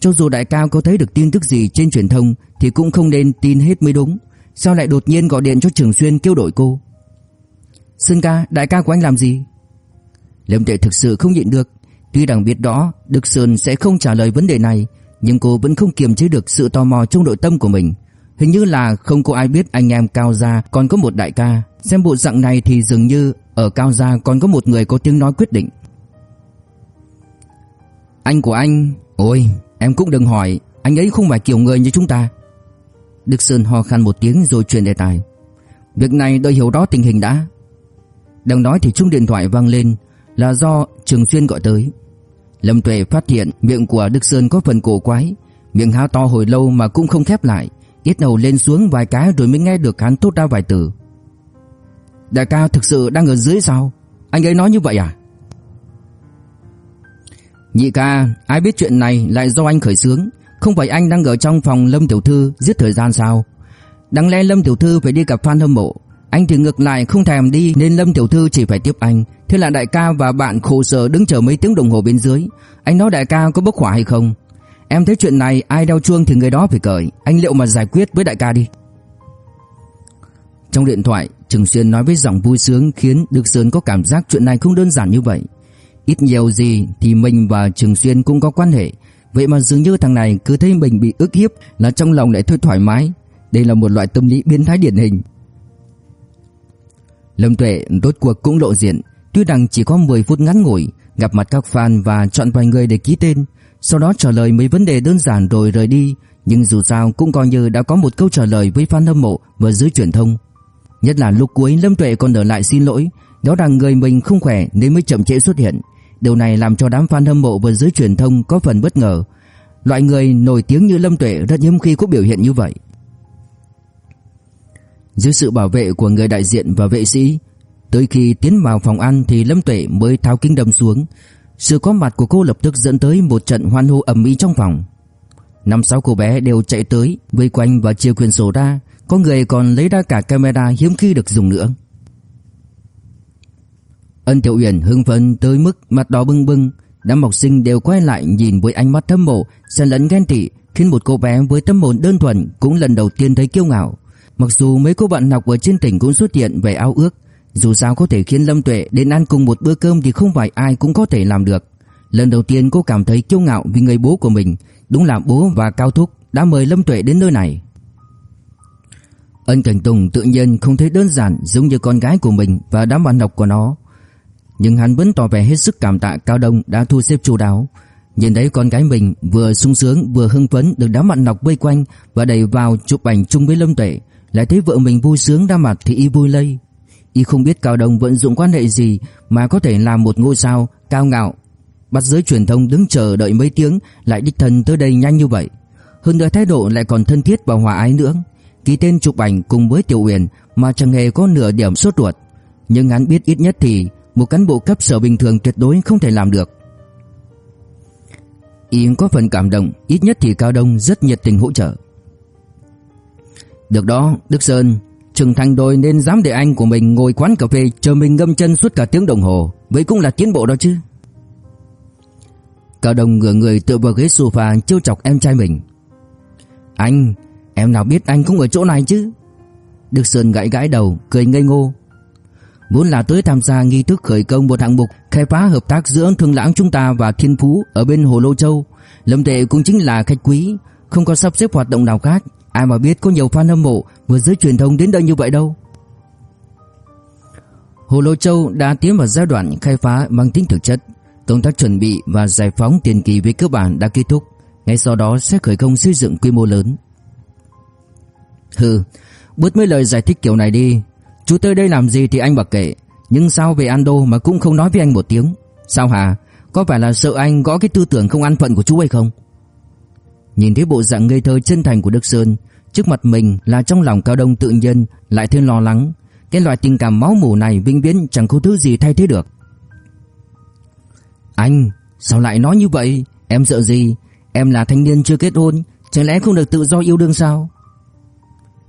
cho dù đại cao có thấy được tin tức gì trên truyền thông Thì cũng không nên tin hết mới đúng, Sao lại đột nhiên gọi điện cho Trường Xuyên kêu đổi cô? Sơn ca đại ca của anh làm gì? Lâm Tệ thực sự không nhịn được. Tuy rằng biết đó Đức Sơn sẽ không trả lời vấn đề này Nhưng cô vẫn không kiềm chế được sự tò mò trong nội tâm của mình. Hình như là không có ai biết anh em Cao Gia còn có một đại ca. Xem bộ dạng này thì dường như ở Cao Gia còn có một người có tiếng nói quyết định. Anh của anh Ôi Em cũng đừng hỏi Anh ấy không phải kiểu người như chúng ta. Đức Sơn ho khan một tiếng rồi chuyển đề tài. Việc này đợi hiểu rõ tình hình đã đang nói thì chuông điện thoại vang lên Là do Trường Xuyên gọi tới. Lâm Tuệ phát hiện miệng của Đức Sơn có phần cổ quái Miệng há to hồi lâu mà cũng không khép lại Ít đầu lên xuống vài cái rồi mới nghe được hắn thốt ra vài từ. Đại ca thực sự đang ở dưới sao? Anh ấy nói như vậy à? Nhị ca, ai biết chuyện này lại do anh khởi xướng, không phải anh đang ở trong phòng Lâm tiểu thư giết thời gian sao? Đáng lẽ Lâm tiểu thư phải đi gặp fan hâm mộ, anh thì ngược lại không thèm đi nên Lâm tiểu thư chỉ phải tiếp anh. Thế là đại ca và bạn khổ sở đứng chờ mấy tiếng đồng hồ bên dưới. Anh nói đại ca có bốc hỏa hay không? Em thấy chuyện này ai đau chuông thì người đó phải cởi, anh liệu mà giải quyết với đại ca đi. Trong điện thoại, Trừng Xuyên nói với giọng vui sướng khiến Đức Sơn có cảm giác chuyện này không đơn giản như vậy. Ít nhiều gì thì mình và Trường Xuyên cũng có quan hệ Vậy mà dường như thằng này cứ thấy mình bị ức hiếp Là trong lòng lại thôi thoải mái Đây là một loại tâm lý biến thái điển hình Lâm Tuệ rốt cuộc cũng lộ diện Tuy rằng chỉ có 10 phút ngắn ngủi, Gặp mặt các fan và chọn vài người để ký tên, Sau đó trả lời mấy vấn đề đơn giản rồi rời đi, Nhưng dù sao cũng coi như đã có một câu trả lời với fan hâm mộ và dưới truyền thông Nhất là lúc cuối Lâm Tuệ còn ở lại xin lỗi, Đó rằng người mình không khỏe nên mới chậm trễ xuất hiện Điều này làm cho đám fan hâm mộ và giới truyền thông có phần bất ngờ. Loại người nổi tiếng như Lâm Tuệ rất hiếm khi có biểu hiện như vậy. Dưới sự bảo vệ của người đại diện và vệ sĩ, tới khi tiến vào phòng ăn thì Lâm Tuệ mới tháo kính đâm xuống. Sự có mặt của cô lập tức dẫn tới một trận hoan hô ầm ĩ trong phòng. Năm sáu cô bé đều chạy tới, vây quanh và chia quyền sổ ra, có người còn lấy ra cả camera hiếm khi được dùng nữa. Ân Tiểu Uyển hưng phấn tới mức mặt đỏ bừng bừng, đám học sinh đều quay lại nhìn với ánh mắt thâm mộ, xen lẫn ghen tị, khiến một cô bé với tâm hồn đơn thuần cũng lần đầu tiên thấy kiêu ngạo. Mặc dù mấy cô bạn học ở trên tỉnh cũng xuất hiện về ao ước, dù sao có thể khiến Lâm Tuệ đến ăn cùng một bữa cơm thì không phải ai cũng có thể làm được. Lần đầu tiên cô cảm thấy kiêu ngạo vì người bố của mình, đúng là bố và Cao Thúc đã mời Lâm Tuệ đến nơi này. Ân Cảnh Tùng tự nhiên không thấy đơn giản giống như con gái của mình và đám bạn học của nó nhưng hắn vẫn tỏ vẻ hết sức cảm tạ Cao Đông đã thu xếp chu đáo. Nhìn thấy con gái mình vừa sung sướng vừa hưng phấn được đám bạn học vây quanh và đẩy vào chụp ảnh chung với Lâm Tuệ, lại thấy vợ mình vui sướng đa mặt thì y vui lây. Y không biết Cao Đông vận dụng quan hệ gì mà có thể làm một ngôi sao cao ngạo, bắt giới truyền thông đứng chờ đợi mấy tiếng lại đích thân tới đây nhanh như vậy. Hơn nữa thái độ lại còn thân thiết và hòa ái nữa. Ký tên chụp ảnh cùng với Tiểu Uyển mà chẳng hề có nửa điểm sốt ruột. Nhưng hắn biết ít nhất thì một cán bộ cấp sở bình thường tuyệt đối không thể làm được. Y có phần cảm động, ít nhất thì Cao Đông rất nhiệt tình hỗ trợ. Được đó, Đức Sơn, trưởng thành đôi nên dám để anh của mình ngồi quán cà phê chờ mình ngâm chân suốt cả tiếng đồng hồ, vậy cũng là tiến bộ đó chứ. Cao Đông ngửa người tựa vào ghế sofa trêu chọc em trai mình. Anh, em nào biết anh cũng ở chỗ này chứ? Đức Sơn gãi gãi đầu, cười ngây ngô vốn là tới tham gia nghi thức khởi công một hạng mục khai phá hợp tác giữa Thương Lãng chúng ta và Thiên Phú ở bên Hồ Lô Châu. Lâm Tệ cũng chính là khách quý, không có sắp xếp hoạt động nào khác, Ai mà biết có nhiều fan hâm mộ vừa giới truyền thông đến đây như vậy đâu. Hồ Lô Châu đã tiến vào giai đoạn khai phá mang tính thực chất. Công tác chuẩn bị và giải phóng tiền kỳ về cơ bản đã kết thúc. Ngay sau đó sẽ khởi công xây dựng quy mô lớn. Hừ, bớt mấy lời giải thích kiểu này đi. Chú tới đây làm gì thì anh mặc kệ. Nhưng sao về Ando mà cũng không nói với anh một tiếng. Sao hả? Có phải là sợ anh gõ cái tư tưởng không an phận của chú hay không? Nhìn thấy bộ dạng ngây thơ chân thành của Đức Sơn, trước mặt mình là trong lòng Cao Đông tự nhiên lại thêm lo lắng, cái loại tình cảm máu mủ này vĩnh viễn chẳng có thứ gì thay thế được. Anh, sao lại nói như vậy? Em sợ gì? Em là thanh niên chưa kết hôn, chẳng lẽ không được tự do yêu đương sao?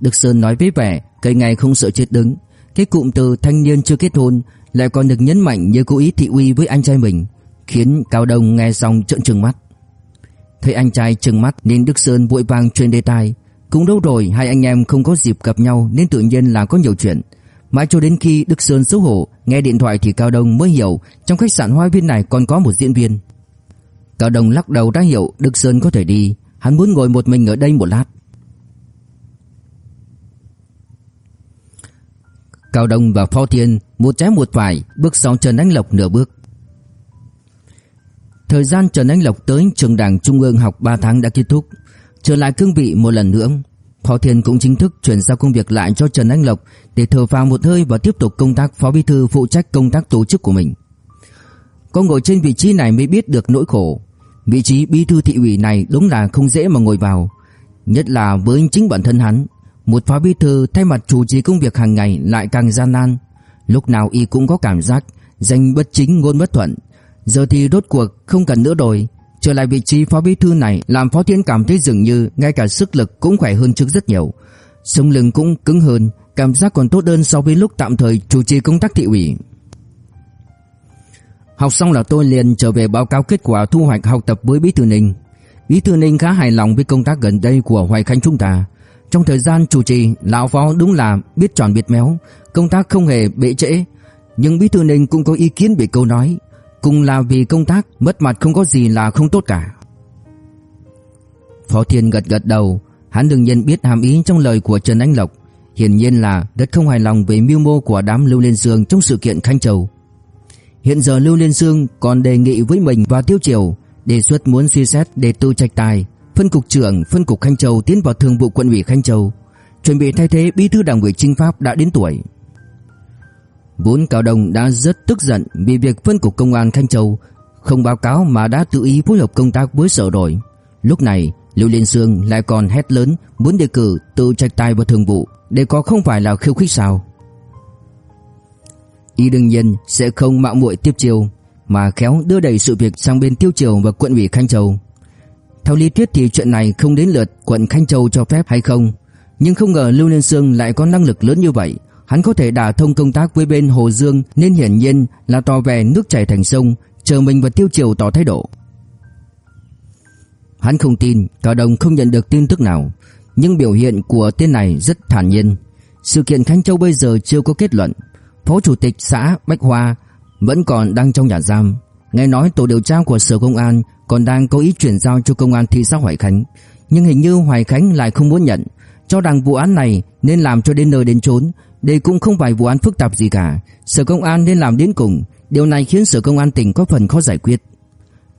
Đức Sơn nói với vẻ cây ngày không sợ chết đứng. Cái cụm từ thanh niên chưa kết hôn lại còn được nhấn mạnh như cố ý thị uy với anh trai mình, khiến Cao Đông nghe xong trợn trừng mắt. Thấy anh trai trừng mắt nên Đức Sơn vội vàng truyền đề tài. Cũng đâu rồi hai anh em không có dịp gặp nhau nên tự nhiên là có nhiều chuyện. Mãi cho đến khi Đức Sơn xấu hổ nghe điện thoại thì Cao Đông mới hiểu trong khách sạn Hoa Viên này còn có một diễn viên. Cao Đông lắc đầu đã hiểu Đức Sơn có thể đi, hắn muốn ngồi một mình ở đây một lát. Cao Đông và Phó Thiên một trái một phải bước sau chân Anh Lộc nửa bước. Thời gian Trần Anh Lộc tới trường đảng Trung ương học 3 tháng đã kết thúc. Trở lại cương vị một lần nữa, Phó Thiên cũng chính thức chuyển giao công việc lại cho Trần Anh Lộc để thở vào một hơi và tiếp tục công tác phó bí thư phụ trách công tác tổ chức của mình. Có ngồi trên vị trí này mới biết được nỗi khổ. Vị trí bí thư thị ủy này đúng là không dễ mà ngồi vào, nhất là với chính bản thân hắn. Một phó bí thư thay mặt chủ trì công việc hàng ngày lại càng gian nan. Lúc nào y cũng có cảm giác danh bất chính ngôn bất thuận. Giờ thì rốt cuộc không cần nữa rồi. Trở lại vị trí phó bí thư này làm phó thiên cảm thấy dường như ngay cả sức lực cũng khỏe hơn trước rất nhiều. Sống lưng cũng cứng hơn, cảm giác còn tốt hơn so với lúc tạm thời chủ trì công tác thị ủy. Học xong là tôi liền trở về báo cáo kết quả thu hoạch học tập với Bí thư Ninh. Bí thư Ninh khá hài lòng với công tác gần đây của Hoài Khánh chúng ta. Trong thời gian chủ trì, lão phó đúng là biết tròn biết méo, công tác không hề bệ trễ. Nhưng Bí thư Ninh cũng có ý kiến về câu nói, cùng là vì công tác, mất mặt không có gì là không tốt cả. Phó Thiên gật gật đầu, hắn đương nhiên biết hàm ý trong lời của Trần Anh Lộc, hiển nhiên là rất không hài lòng về mưu mô của đám Lưu Liên Dương trong sự kiện Khanh Châu. Hiện giờ Lưu Liên Dương còn đề nghị với mình và Tiêu Triều đề xuất muốn suy xét để tư trạch tài, phân cục trưởng phân cục Khanh Châu tiến vào thường vụ quận ủy Khanh Châu, chuẩn bị thay thế bí thư đảng ủy Trinh Pháp đã đến tuổi. Vốn Cao Đông đã rất tức giận vì việc phân cục công an Khanh Châu không báo cáo mà đã tự ý phối hợp công tác với sở đội. Lúc này, Lưu Liên Sương lại còn hét lớn muốn đề cử tự trạch tài vào thường vụ để có không phải là khiêu khích sao? Y đương nhiên sẽ không mạo muội tiếp chiều mà khéo đưa đẩy sự việc sang bên Tiêu Triều và quận ủy Khanh Châu. Theo lý thuyết thì chuyện này không đến lượt quận Khanh Châu cho phép hay không, nhưng không ngờ Lưu Liên Sương lại có năng lực lớn như vậy, hắn có thể đả thông công tác với bên Hồ Dương nên hiển nhiên là tỏ vẻ nước chảy thành sông, chờ mình và Tiêu Triều tỏ thái độ. Hắn không tin, Cao đồng không nhận được tin tức nào, nhưng biểu hiện của tên này rất thản nhiên. Sự kiện Khánh Châu bây giờ chưa có kết luận. Phó chủ tịch xã Bách Hoa vẫn còn đang trong nhà giam. Nghe nói tổ điều tra của Sở Công an còn đang có ý chuyển giao cho công an thị xã Hoài Khánh, nhưng hình như Hoài Khánh lại không muốn nhận, cho rằng vụ án này nên làm cho đến nơi đến chốn, đây cũng không phải vụ án phức tạp gì cả, Sở Công an nên làm đến cùng, điều này khiến Sở Công an tỉnh có phần khó giải quyết.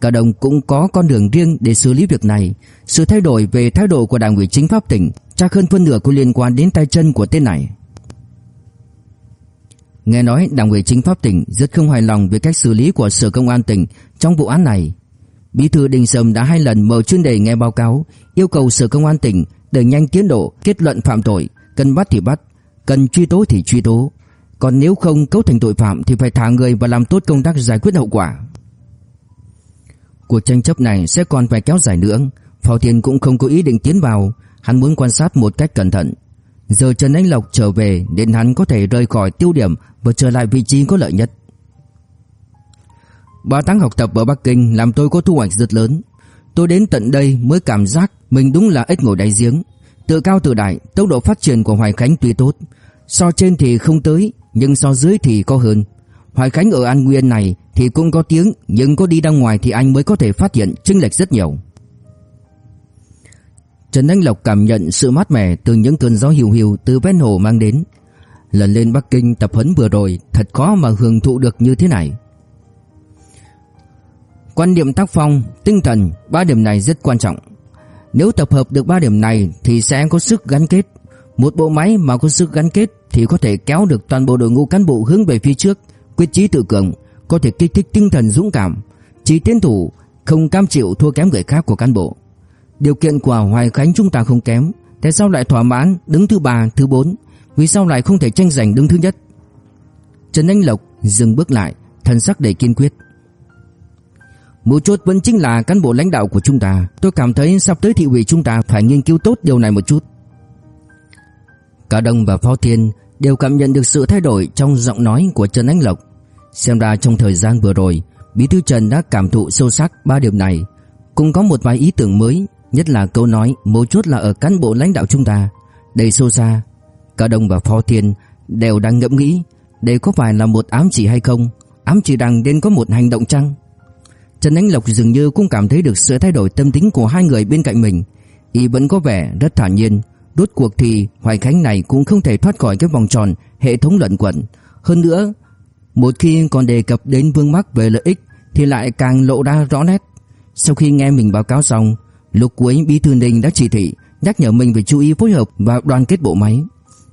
Cả đồng cũng có con đường riêng để xử lý việc này, sự thay đổi về thái độ của Đảng ủy chính pháp tỉnh chắc hơn phân nửa có liên quan đến tay chân của tên này. Nghe nói Đảng ủy chính pháp tỉnh rất không hài lòng về cách xử lý của Sở Công an tỉnh trong vụ án này. Bí thư Đình Sâm đã hai lần mở chuyên đề nghe báo cáo, yêu cầu Sở Công an tỉnh đẩy nhanh tiến độ kết luận phạm tội, cần bắt thì bắt, cần truy tố thì truy tố. Còn nếu không cấu thành tội phạm thì phải thả người và làm tốt công tác giải quyết hậu quả. Cuộc tranh chấp này sẽ còn phải kéo dài nữa, Phó Thiên cũng không có ý định tiến vào, hắn muốn quan sát một cách cẩn thận. Giờ Trần Anh Lộc trở về nên hắn có thể rời khỏi tiêu điểm và trở lại vị trí có lợi nhất. Ba tháng học tập ở Bắc Kinh làm tôi có thu hoạch rất lớn. Tôi đến tận đây mới cảm giác mình đúng là ếch ngồi đáy giếng. Tự cao tự đại, tốc độ phát triển của Hoài Khánh tuy tốt. So trên thì không tới, nhưng so dưới thì có hơn. Hoài Khánh ở An Nguyên này thì cũng có tiếng, nhưng có đi ra ngoài thì anh mới có thể phát hiện chênh lệch rất nhiều. Trần Anh Lộc cảm nhận sự mát mẻ từ những cơn gió hiu hiu từ ven hồ mang đến. Lần lên Bắc Kinh tập huấn vừa rồi thật khó mà hưởng thụ được như thế này. Quan điểm tác phong, tinh thần, ba điểm này rất quan trọng. Nếu tập hợp được ba điểm này thì sẽ có sức gắn kết. Một bộ máy mà có sức gắn kết thì có thể kéo được toàn bộ đội ngũ cán bộ hướng về phía trước, quyết chí tự cường, có thể kích thích tinh thần dũng cảm, chỉ tiến thủ, không cam chịu thua kém người khác của cán bộ. Điều kiện của Hoài Khánh chúng ta không kém, tại sao lại thỏa mãn đứng thứ ba, thứ bốn, vì sao lại không thể tranh giành đứng thứ nhất? Trần Anh Lộc dừng bước lại, thần sắc đầy kiên quyết. Mấu chốt vẫn chính là cán bộ lãnh đạo của chúng ta. Tôi cảm thấy sắp tới thị ủy chúng ta Phải nghiên cứu tốt điều này một chút. Cả Đông và Phó Thiên Đều cảm nhận được sự thay đổi Trong giọng nói của Trần Ánh Lộc. Xem ra trong thời gian vừa rồi, Bí thư Trần đã cảm thụ sâu sắc ba điểm này. Cũng có một vài ý tưởng mới, Nhất là câu nói mấu chốt là ở cán bộ lãnh đạo chúng ta. Đầy sâu xa, Cả Đông và Phó Thiên Đều đang ngẫm nghĩ, Đây có phải là một ám chỉ hay không? Ám chỉ rằng nên có một hành động chăng? Trần Ánh Lộc dường như cũng cảm thấy được sự thay đổi tâm tính của hai người bên cạnh mình. Y vẫn có vẻ rất thản nhiên. Rốt cuộc thì Hoài Khánh này cũng không thể thoát khỏi cái vòng tròn hệ thống luận quẩn. Hơn nữa, một khi còn đề cập đến vương mắc về lợi ích thì lại càng lộ ra rõ nét. Sau khi nghe mình báo cáo xong, lúc cuối Bí Thư Ninh đã chỉ thị nhắc nhở mình phải chú ý phối hợp và đoàn kết bộ máy.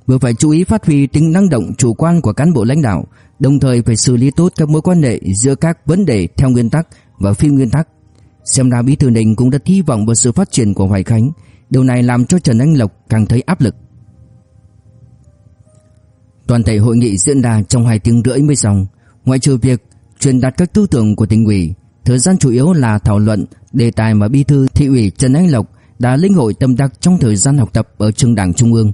Vừa phải chú ý phát huy tính năng động chủ quan của cán bộ lãnh đạo, đồng thời phải xử lý tốt các mối quan hệ giữa các vấn đề theo nguyên tắc và phim nguyên tắc. Xem ra Bí Thư Ninh cũng rất hy vọng vào sự phát triển của Hoài Khánh. Điều này làm cho Trần Anh Lộc càng thấy áp lực. Toàn thể hội nghị diễn ra trong 2 tiếng rưỡi mới xong. Ngoại trừ việc truyền đạt các tư tưởng của tỉnh ủy, thời gian chủ yếu là thảo luận đề tài mà Bí Thư Thị ủy Trần Anh Lộc đã linh hội tâm đắc trong thời gian học tập ở trường đảng Trung ương.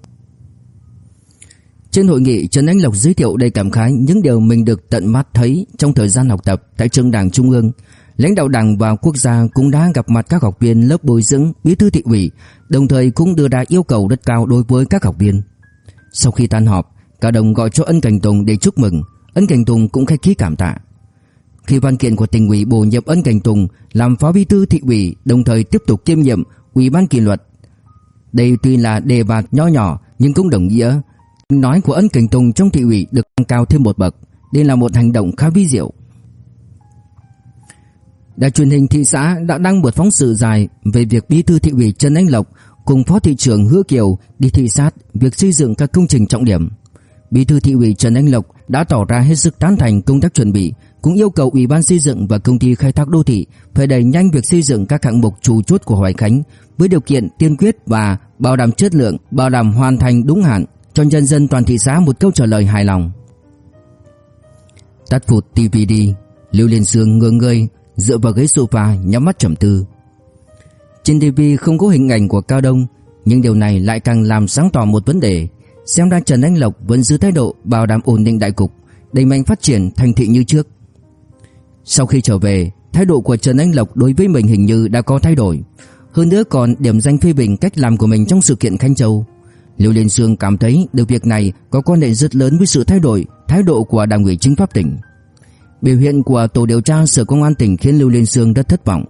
Trên hội nghị, Trần Anh Lộc giới thiệu đầy cảm khái những điều mình được tận mắt thấy trong thời gian học tập tại trường đảng Trung ương, Lãnh đạo Đảng và quốc gia cũng đã gặp mặt các học viên lớp bồi dưỡng bí thư thị ủy, đồng thời cũng đưa ra yêu cầu rất cao đối với các học viên. Sau khi tan họp, cả đồng gọi cho Ân Cảnh Tùng để chúc mừng, Ân Cảnh Tùng cũng khách khí cảm tạ. Khi văn kiện của tỉnh ủy bổ nhiệm Ân Cảnh Tùng làm phó bí thư thị ủy, đồng thời tiếp tục kiêm nhiệm ủy ban kỷ luật. Đây tuy là đề bạt nhỏ nhỏ nhưng cũng đồng nghĩa nói của Ân Cảnh Tùng trong thị ủy được tăng cao thêm một bậc. Đây là một hành động khá vi diệu. Đài truyền hình thị xã đã đăng một phóng sự dài về việc bí thư thị ủy Trần Anh Lộc cùng phó thị trưởng Hứa Kiều đi thị sát việc xây dựng các công trình trọng điểm. Bí thư thị ủy Trần Anh Lộc đã tỏ ra hết sức tán thành công tác chuẩn bị, cũng yêu cầu Ủy ban xây dựng và công ty khai thác đô thị phải đẩy nhanh việc xây dựng các hạng mục chủ chốt của Hoài Khánh với điều kiện tiên quyết và bảo đảm chất lượng, bảo đảm hoàn thành đúng hạn, cho nhân dân toàn thị xã một câu trả lời hài lòng. Tắt phụt TV đi, Lưu Liên Sương ngơ ngơi dựa vào ghế sofa nhắm mắt trầm tư. Trên TV không có hình ảnh của Cao Đông, nhưng điều này lại càng làm sáng tỏ một vấn đề, xem ra Trần Anh Lộc vẫn giữ thái độ bảo đảm ổn định đại cục, đẩy mạnh phát triển thành thị như trước. Sau khi trở về, thái độ của Trần Anh Lộc đối với mình hình như đã có thay đổi, hơn nữa còn điểm danh phê bình cách làm của mình trong sự kiện Khanh Châu. Lưu Liên Sương cảm thấy được việc này có quan hệ rất lớn với sự thay đổi thái độ của Đảng ủy chính pháp tỉnh. Biểu hiện của tổ điều tra Sở Công an tỉnh khiến Lưu Liên Sương rất thất vọng.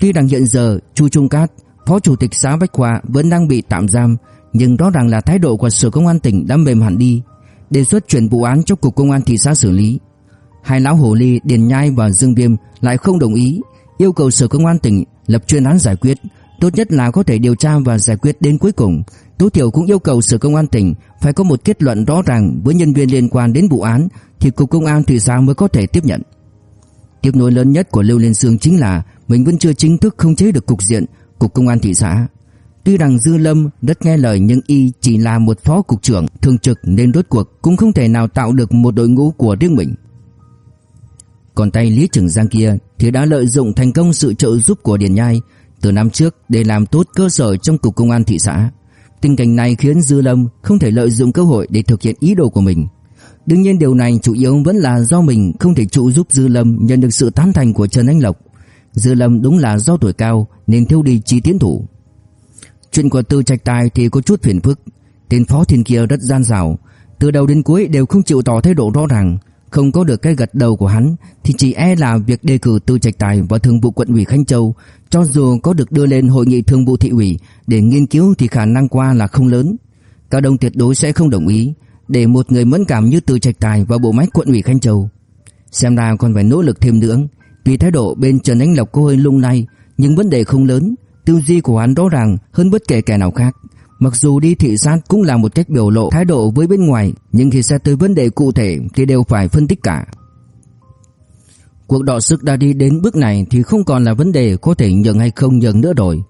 Tuy rằng hiện giờ Chu Trung Cát, Phó Chủ tịch xã Bách Khoa vẫn đang bị tạm giam, nhưng rõ ràng là thái độ của Sở Công an tỉnh đã mềm hẳn đi, đề xuất chuyển vụ án cho Cục Công an thị xã xử lý. Hai lão hồ ly Điền Nhai và Dương Viêm lại không đồng ý, yêu cầu Sở Công an tỉnh lập chuyên án giải quyết, tốt nhất là có thể điều tra và giải quyết đến cuối cùng. Tố Tiểu cũng yêu cầu Sở Công an tỉnh phải có một kết luận rõ ràng với nhân viên liên quan đến vụ án, thì cục công an thị xã mới có thể tiếp nhận. Tiếp nối lớn nhất của Lưu Liên Sương chính là mình vẫn chưa chính thức không chế được cục diện, cục công an thị xã. Tuy rằng Dư Lâm rất nghe lời nhưng y chỉ là một phó cục trưởng thường trực nên rốt cuộc cũng không thể nào tạo được một đội ngũ của riêng mình. Còn tay Lý Trường Giang kia thì đã lợi dụng thành công sự trợ giúp của Điền Nhai từ năm trước để làm tốt cơ sở trong cục công an thị xã. Tình cảnh này khiến Dư Lâm không thể lợi dụng cơ hội để thực hiện ý đồ của mình. Đương nhiên điều này chủ yếu vẫn là do mình không thể trụ giúp Dư Lâm nhận được sự tán thành của Trần Anh Lộc. Dư Lâm đúng là do tuổi cao nên thiếu đi chi tiến thủ. Chuyện của Tư Trạch Tài thì có chút phiền phức. Tên phó thiên kia rất gian rào từ đầu đến cuối đều không chịu tỏ thái độ rõ ràng, không có được cái gật đầu của hắn thì chỉ e là việc đề cử Tư Trạch Tài vào thường vụ quận ủy Khánh Châu, cho dù có được đưa lên hội nghị thường vụ thị ủy để nghiên cứu thì khả năng qua là không lớn. Cao Đông tuyệt đối sẽ không đồng ý để một người mẫn cảm như Từ Trạch Tài vào bộ máy quận ủy Khánh Châu. Xem ra còn phải nỗ lực thêm nữa. Vì thái độ bên Trần Ánh Lộc có hơi lung lay, nhưng vấn đề không lớn, tư duy của hắn rõ ràng hơn bất kể kẻ nào khác. Mặc dù đi thị sát cũng là một cách biểu lộ thái độ với bên ngoài, nhưng khi xét tới vấn đề cụ thể thì đều phải phân tích cả. Cuộc đọ sức đã đi đến bước này thì không còn là vấn đề có thể nhường hay không nhường nữa rồi.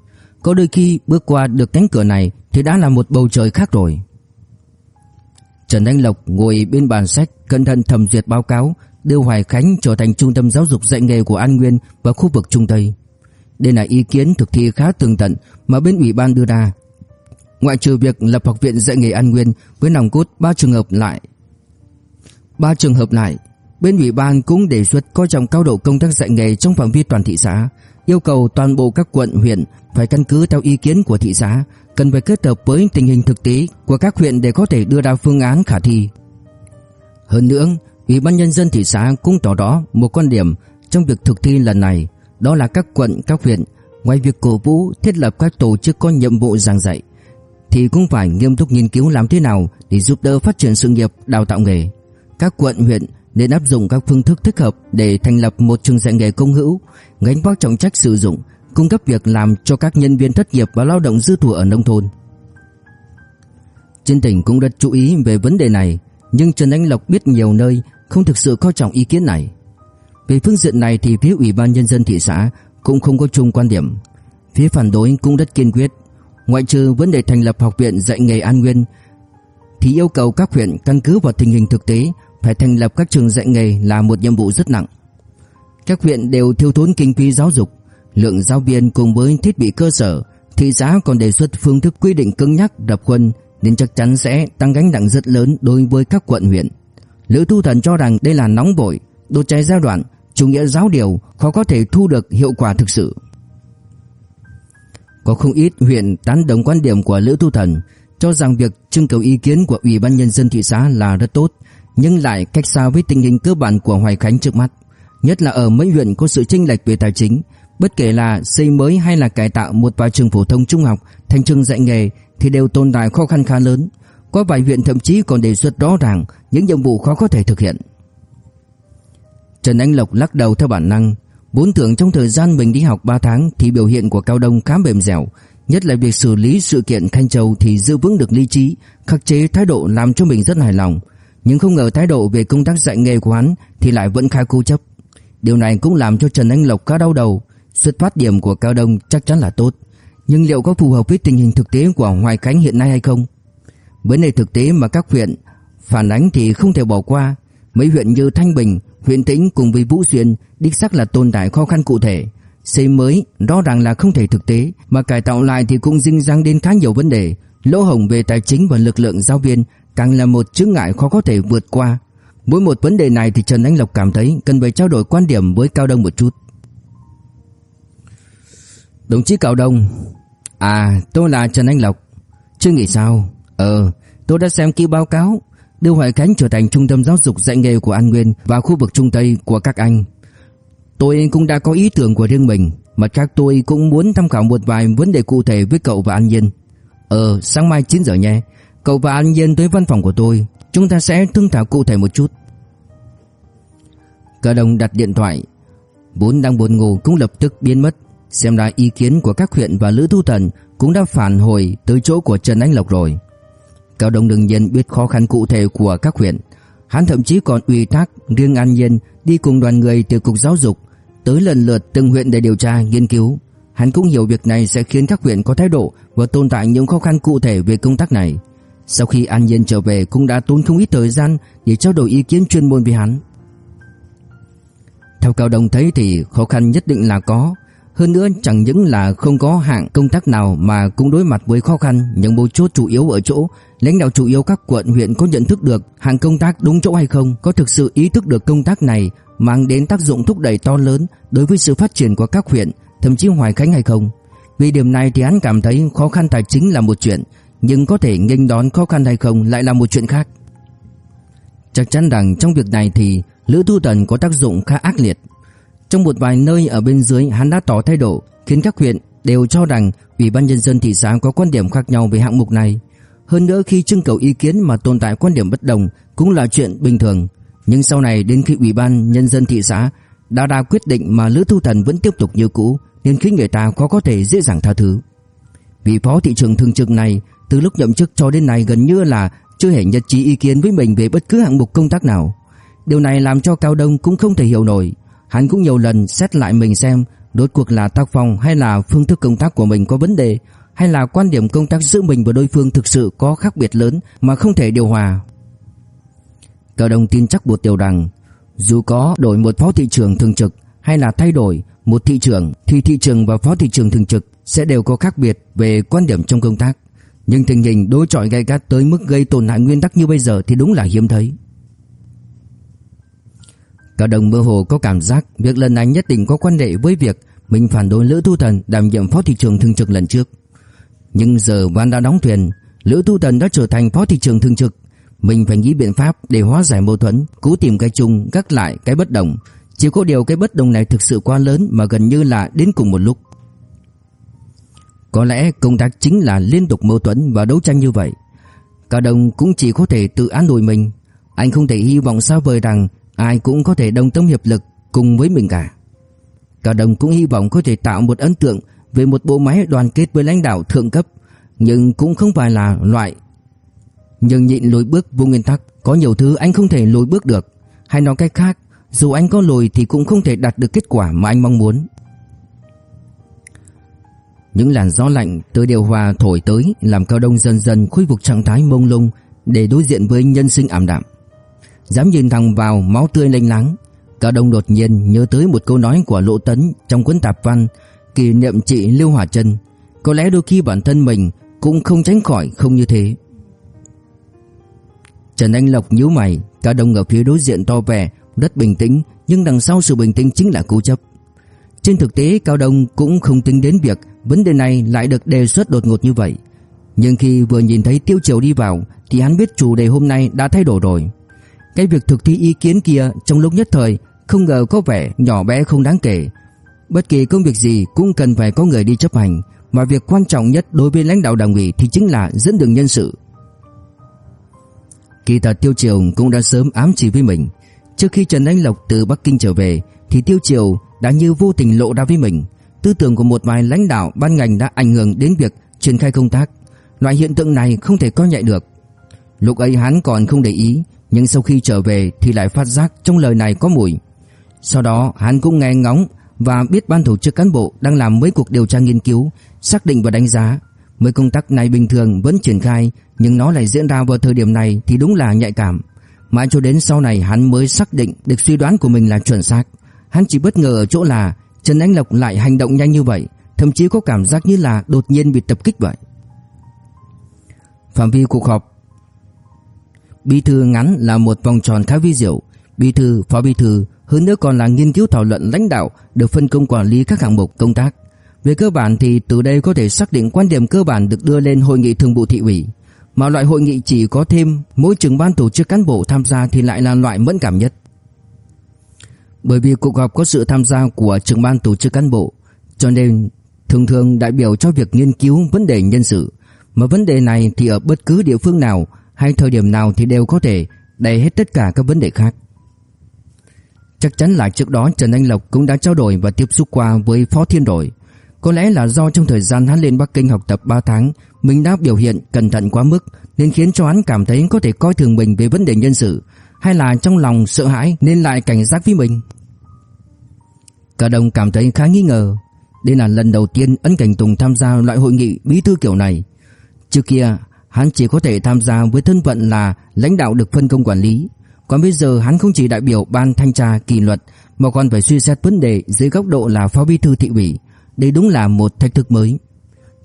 Có đôi khi bước qua được cánh cửa này thì đã là một bầu trời khác rồi. Trần Anh Lộc ngồi bên bàn sách cẩn thận thẩm duyệt báo cáo đưa Hoài Khánh trở thành trung tâm giáo dục dạy nghề của An Nguyên và khu vực Trung Tây. Đây là ý kiến thực thi khá tường tận mà bên ủy ban đưa ra. Ngoại trừ việc lập học viện dạy nghề An Nguyên với nòng cốt ba trường hợp lại. Ba trường hợp lại, bên ủy ban cũng đề xuất coi trọng cao độ công tác dạy nghề trong phạm vi toàn thị xã, yêu cầu toàn bộ các quận huyện phải căn cứ theo ý kiến của thị xã, cần phải kết hợp với tình hình thực tế của các huyện để có thể đưa ra phương án khả thi. Hơn nữa, Ủy ban nhân dân thị xã cũng tỏ rõ một quan điểm trong việc thực thi lần này, đó là các quận, các huyện ngoài việc cổ vũ thiết lập các tổ chức có nhiệm vụ giảng dạy thì cũng phải nghiêm túc nghiên cứu làm thế nào để giúp đỡ phát triển sự nghiệp đào tạo nghề. Các quận huyện nên áp dụng các phương thức thích hợp để thành lập một trường dạy nghề công hữu, gánh vác trọng trách sử dụng, cung cấp việc làm cho các nhân viên thất nghiệp và lao động dư thừa ở nông thôn. Trên tỉnh cũng rất chú ý về vấn đề này, nhưng Trần Anh Lộc biết nhiều nơi không thực sự coi trọng ý kiến này. Về phương diện này thì phía Ủy ban Nhân dân thị xã cũng không có chung quan điểm. Phía phản đối cũng rất kiên quyết. Ngoại trừ vấn đề thành lập học viện dạy nghề An Nguyên thì yêu cầu các huyện căn cứ vào tình hình thực tế phải thành lập các trường dạy nghề là một nhiệm vụ rất nặng. Các huyện đều thiếu thốn kinh phí giáo dục, lượng giáo viên cùng với thiết bị cơ sở, thị xã còn đề xuất phương thức quy định cứng nhắc đập quân nên chắc chắn sẽ tăng gánh nặng rất lớn đối với các quận huyện. Lữ Thu Thần cho rằng đây là nóng vội, đột cháy giai đoạn, chủ nghĩa giáo điều khó có thể thu được hiệu quả thực sự. Có không ít huyện tán đồng quan điểm của Lữ Thu Thần, cho rằng việc trưng cầu ý kiến của Ủy ban nhân dân thị xã là rất tốt, nhưng lại cách xa với tình hình cơ bản của Hoài Khánh trước mắt, nhất là ở mấy huyện có sự chênh lệch về tài chính, bất kể là xây mới hay là cải tạo một vài trường phổ thông trung học thành trường dạy nghề thì đều tồn tại khó khăn khá lớn. Có vài huyện thậm chí còn đề xuất rõ ràng những nhiệm vụ khó có thể thực hiện. Trần Anh Lộc lắc đầu theo bản năng, bốn tưởng trong thời gian mình đi học 3 tháng thì biểu hiện của Cao Đông khá mềm dẻo, nhất là việc xử lý sự kiện Thanh Châu thì giữ vững được lý trí, khắc chế thái độ làm cho mình rất hài lòng, nhưng không ngờ thái độ về công tác dạy nghề của hắn thì lại vẫn khá cố chấp. Điều này cũng làm cho Trần Anh Lộc khá đau đầu, xuất phát điểm của Cao Đông chắc chắn là tốt, nhưng liệu có phù hợp với tình hình thực tế của Hoài Khánh hiện nay hay không? Vấn đề thực tế mà các huyện phản ánh thì không thể bỏ qua. Mấy huyện như Thanh Bình, huyện Tĩnh cùng với Vũ Xuyên đích xác là tồn tại khó khăn cụ thể. Xây mới rõ ràng là không thể thực tế, mà cải tạo lại thì cũng dinh dáng đến khá nhiều vấn đề. Lỗ hổng về tài chính và lực lượng giáo viên càng là một chướng ngại khó có thể vượt qua. Mỗi một vấn đề này thì Trần Anh Lộc cảm thấy cần phải trao đổi quan điểm với Cao Đông một chút. Đồng chí Cao Đông À tôi là Trần Anh Lộc Chưa nghĩ sao Ờ tôi đã xem kỹ báo cáo Đưa Hoài Khánh trở thành trung tâm giáo dục dạy nghề của An Nguyên Và khu vực Trung Tây của các anh. Tôi cũng đã có ý tưởng của riêng mình, mặt khác tôi cũng muốn tham khảo một vài vấn đề cụ thể với cậu và An Nhiên. Ờ sáng mai 9 giờ nhé. Cậu và An Nhiên tới văn phòng của tôi. Chúng ta sẽ thương thảo cụ thể một chút. Cả đồng đặt điện thoại. Vốn đang buồn ngủ cũng lập tức biến mất. Xem ra ý kiến của các huyện và Lữ Thu Thần Cũng đã phản hồi tới chỗ của Trần Anh Lộc rồi. Cao Đông đương nhiên biết khó khăn cụ thể của các huyện. Hắn thậm chí còn ủy thác riêng An Nhiên Đi cùng đoàn người từ Cục Giáo dục Tới lần lượt từng huyện để điều tra, nghiên cứu. Hắn cũng hiểu việc này sẽ khiến các huyện có thái độ Và tồn tại những khó khăn cụ thể về công tác này. Sau khi An Nhiên trở về Cũng đã tốn không ít thời gian Để trao đổi ý kiến chuyên môn với hắn. Theo Cao Đông thấy thì khó khăn nhất định là có hơn nữa, chẳng những là không có hạng công tác nào mà cũng đối mặt với khó khăn, Nhưng mấu chốt chủ yếu ở chỗ Lãnh đạo chủ yếu các quận, huyện có nhận thức được hạng công tác đúng chỗ hay không, Có thực sự ý thức được công tác này mang đến tác dụng thúc đẩy to lớn Đối với sự phát triển của các huyện, Thậm chí Hoài Khánh hay không Vì điểm này thì hắn cảm thấy khó khăn tài chính là một chuyện, Nhưng có thể nghênh đón khó khăn hay không lại là một chuyện khác Chắc chắn rằng trong việc này thì Lữ Thu Tần có tác dụng khá ác liệt. Trong một vài nơi ở bên dưới, hắn đã tỏ thái độ, khiến các huyện đều cho rằng Ủy ban Nhân dân thị xã có quan điểm khác nhau về hạng mục này. Hơn nữa khi trưng cầu ý kiến mà tồn tại quan điểm bất đồng cũng là chuyện bình thường. Nhưng sau này đến khi Ủy ban Nhân dân thị xã đã ra quyết định mà Lữ Thu Thần vẫn tiếp tục như cũ, nên khiến người ta khó có thể dễ dàng tha thứ. Vị phó thị trưởng thường trực này từ lúc nhậm chức cho đến nay gần như là chưa hề nhất trí ý kiến với mình về bất cứ hạng mục công tác nào. Điều này làm cho Cao Đông cũng không thể hiểu nổi. Hắn cũng nhiều lần xét lại mình xem rốt cuộc là tác phong hay là phương thức công tác của mình có vấn đề, hay là quan điểm công tác giữa mình và đối phương thực sự có khác biệt lớn mà không thể điều hòa. Cao Đông tin chắc một điều rằng dù có đổi một phó thị trưởng thường trực hay là thay đổi một thị trưởng, thì thị trưởng và phó thị trưởng thường trực sẽ đều có khác biệt về quan điểm trong công tác. Nhưng tình hình đối chọi gay gắt tới mức gây tổn hại nguyên tắc như bây giờ thì đúng là hiếm thấy. Cao Đồng mơ hồ có cảm giác việc lần này nhất định có quan hệ với việc mình phản đối Lữ Thu Thần đảm nhiệm phó thị trường thường trực lần trước. Nhưng giờ van đã đóng thuyền, Lữ Thu Thần đã trở thành phó thị trường thường trực, mình phải nghĩ biện pháp để hóa giải mâu thuẫn, cố tìm cái chung, gác lại cái bất đồng. Chỉ có điều cái bất đồng này thực sự quá lớn mà gần như là đến cùng một lúc. Có lẽ công tác chính là liên tục mâu thuẫn và đấu tranh như vậy. Cao Đồng cũng chỉ có thể tự an ủi mình, anh không thể hy vọng xa vời rằng ai cũng có thể đồng tâm hiệp lực cùng với mình cả. Cao Đông cũng hy vọng có thể tạo một ấn tượng về một bộ máy đoàn kết với lãnh đạo thượng cấp, nhưng cũng không phải là loại nhưng nhịn lùi bước vô nguyên tắc, có nhiều thứ anh không thể lùi bước được, hay nói cách khác, dù anh có lùi thì cũng không thể đạt được kết quả mà anh mong muốn. Những làn gió lạnh từ điều hòa thổi tới làm Cao Đông dần dần khôi phục trạng thái mông lung để đối diện với nhân sinh ảm đạm. Dám nhìn thẳng vào máu tươi lênh láng, Cao Đông đột nhiên nhớ tới một câu nói của Lộ Tấn trong cuốn tạp văn kỷ niệm chị Lưu Hòa Trân. Có lẽ đôi khi bản thân mình cũng không tránh khỏi không như thế. Trần Anh Lộc nhíu mày, Cao Đông ở phía đối diện to vẻ, rất bình tĩnh, nhưng đằng sau sự bình tĩnh chính là cố chấp. Trên thực tế Cao Đông cũng không tính đến việc vấn đề này lại được đề xuất đột ngột như vậy. Nhưng khi vừa nhìn thấy Tiêu Triều đi vào thì hắn biết chủ đề hôm nay đã thay đổi rồi. Cái việc thực thi ý kiến kia trong lúc nhất thời không ngờ có vẻ nhỏ bé không đáng kể. Bất kỳ công việc gì cũng cần phải có người đi chấp hành, mà việc quan trọng nhất đối với lãnh đạo đảng ủy thì chính là dẫn đường nhân sự. Kỳ thật Tiêu Triều cũng đã sớm ám chỉ với mình, trước khi Trần Anh Lộc từ Bắc Kinh trở về thì Tiêu Triều đã như vô tình lộ ra với mình, tư tưởng của một vài lãnh đạo ban ngành đã ảnh hưởng đến việc triển khai công tác. Loại hiện tượng này không thể coi nhẹ được. Lúc ấy hắn còn không để ý, nhưng sau khi trở về thì lại phát giác trong lời này có mùi. Sau đó hắn cũng nghe ngóng và biết ban tổ chức cán bộ đang làm mấy cuộc điều tra nghiên cứu, xác định và đánh giá. Mấy công tác này bình thường vẫn triển khai, nhưng nó lại diễn ra vào thời điểm này thì đúng là nhạy cảm. Mãi cho đến sau này hắn mới xác định được suy đoán của mình là chuẩn xác. Hắn chỉ bất ngờ ở chỗ là Trần anh Lộc lại hành động nhanh như vậy, thậm chí có cảm giác như là đột nhiên bị tập kích vậy. Phạm vi cuộc họp Bí thư ngắn là một vòng tròn khá vi diệu, bí thư, phó bí thư, hơn nữa còn là nghiên cứu thảo luận lãnh đạo được phân công quản lý các hạng mục công tác. Về cơ bản thì từ đây có thể xác định quan điểm cơ bản được đưa lên hội nghị thường vụ thị ủy, mà loại hội nghị chỉ có thêm mỗi trưởng ban tổ chức cán bộ tham gia thì lại là loại mẫn cảm nhất. Bởi vì cuộc họp có sự tham gia của trưởng ban tổ chức cán bộ, cho nên thường thường đại biểu cho việc nghiên cứu vấn đề nhân sự, mà vấn đề này thì ở bất cứ địa phương nào hay thời điểm nào thì đều có thể đẩy hết tất cả các vấn đề khác. Chắc chắn là trước đó Trần Anh Lộc cũng đã trao đổi và tiếp xúc qua với Phó Thiên Đổi. Có lẽ là do trong thời gian hắn lên Bắc Kinh học tập 3 tháng, mình đã biểu hiện cẩn thận quá mức nên khiến cho hắn cảm thấy có thể coi thường mình về vấn đề nhân sự, hay là trong lòng sợ hãi nên lại cảnh giác với mình. Cả đồng cảm thấy khá nghi ngờ, đây là lần đầu tiên ấn Cảnh Tùng tham gia loại hội nghị bí thư kiểu này. Trước kia, hắn chỉ có thể tham gia với thân phận là lãnh đạo được phân công quản lý, còn bây giờ hắn không chỉ đại biểu ban thanh tra kỷ luật mà còn phải suy xét vấn đề dưới góc độ là phó bí thư thị ủy. Đây đúng là một thách thức mới.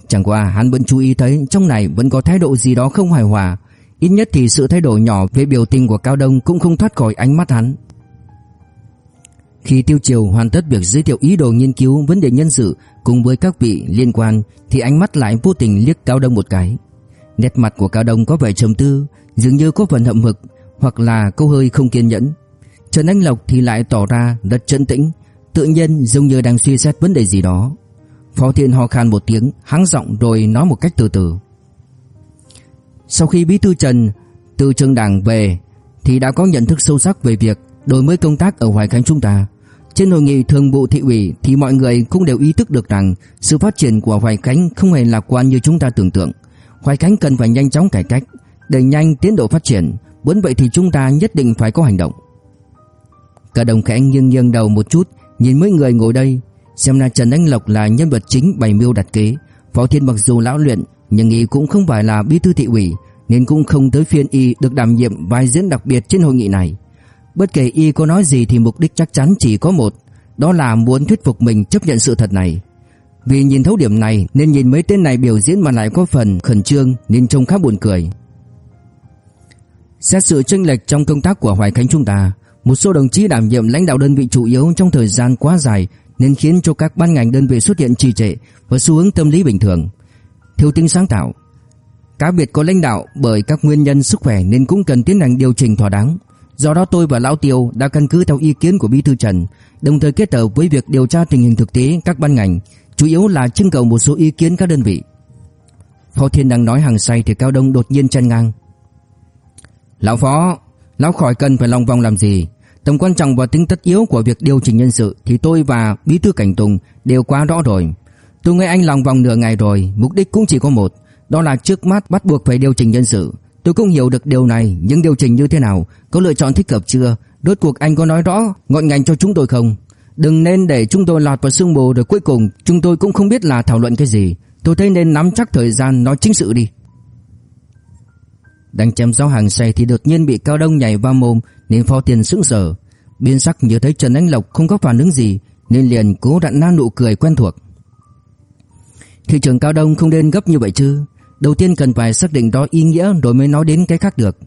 Chẳng qua hắn vẫn chú ý thấy trong này vẫn có thái độ gì đó không hài hòa. Ít nhất thì sự thay đổi nhỏ về biểu tình của Cao Đông cũng không thoát khỏi ánh mắt hắn. Khi Tiêu Triều hoàn tất việc giới thiệu ý đồ nghiên cứu vấn đề nhân sự cùng với các vị liên quan thì ánh mắt lại vô tình liếc Cao Đông một cái. Nét mặt của Cao Đông có vẻ trầm tư, dường như có phần hậm hực, hoặc là câu hơi không kiên nhẫn. Trần Anh Lộc thì lại tỏ ra rất trấn tĩnh, tự nhiên giống như đang suy xét vấn đề gì đó. Phó Thiên ho khan một tiếng, hắng giọng rồi nói một cách từ từ. Sau khi Bí thư Trần từ trường đảng về thì đã có nhận thức sâu sắc về việc đổi mới công tác ở Hoài Khánh chúng ta. Trên hội nghị thường vụ thị ủy thì mọi người cũng đều ý thức được rằng sự phát triển của Hoài Khánh không hề lạc quan như chúng ta tưởng tượng. Hoài Khánh cần phải nhanh chóng cải cách, đẩy nhanh tiến độ phát triển, muốn vậy thì chúng ta nhất định phải có hành động. Cả đồng khẽ nghiêng nghiêng đầu một chút, nhìn mấy người ngồi đây, xem ra Trần Anh Lộc là nhân vật chính bày mưu đặt kế. Phó Thiên mặc dù lão luyện, nhưng y cũng không phải là bí thư thị ủy, nên cũng không tới phiên y được đảm nhiệm vai diễn đặc biệt trên hội nghị này. Bất kể y có nói gì thì mục đích chắc chắn chỉ có một, đó là muốn thuyết phục mình chấp nhận sự thật này. Vì nhìn thấu điểm này nên nhìn mấy tên này biểu diễn mà lại có phần khẩn trương nên trông khá buồn cười. Xét sự chênh lệch trong công tác của Hoài Khánh chúng ta, một số đồng chí đảm nhiệm lãnh đạo đơn vị chủ yếu trong thời gian quá dài nên khiến cho các ban ngành đơn vị xuất hiện trì trệ và xu hướng tâm lý bình thường, thiếu tính sáng tạo. Cá biệt có lãnh đạo bởi các nguyên nhân sức khỏe nên cũng cần tiến hành điều chỉnh thỏa đáng. Do đó tôi và Lão Tiêu đã căn cứ theo ý kiến của Bí thư Trần, đồng thời kết hợp với việc điều tra tình hình thực tế các ban ngành, chủ yếu là trưng cầu một số ý kiến các đơn vị. Phó Thiên đang nói hàng say thì Cao Đông đột nhiên chen ngang. Lão Phó, Lão khỏi cần phải lòng vòng làm gì. Tầm quan trọng và tính tất yếu của việc điều chỉnh nhân sự thì tôi và Bí thư Cảnh Tùng đều quá rõ rồi. Tôi nghe anh lòng vòng nửa ngày rồi, mục đích cũng chỉ có một, đó là trước mắt bắt buộc phải điều chỉnh nhân sự. Tôi cũng hiểu được điều này, nhưng điều chỉnh như thế nào, có lựa chọn thích hợp chưa? Rốt cuộc anh có nói rõ ngọn ngành cho chúng tôi không? Đừng nên để chúng tôi lọt vào sương mù rồi cuối cùng chúng tôi cũng không biết là thảo luận cái gì. Tôi thấy nên nắm chắc thời gian nói chính sự đi. Đang chém giáo hàng xe thì đột nhiên bị Cao Đông nhảy vào mồm nên Phó Tiền sững sờ. Biên sắc nhớ thấy Trần Anh Lộc không có phản ứng gì nên liền cố đặn na nụ cười quen thuộc. Thị trường Cao Đông không nên gấp như vậy chứ. Đầu tiên cần phải xác định đó ý nghĩa rồi mới nói đến cái khác được.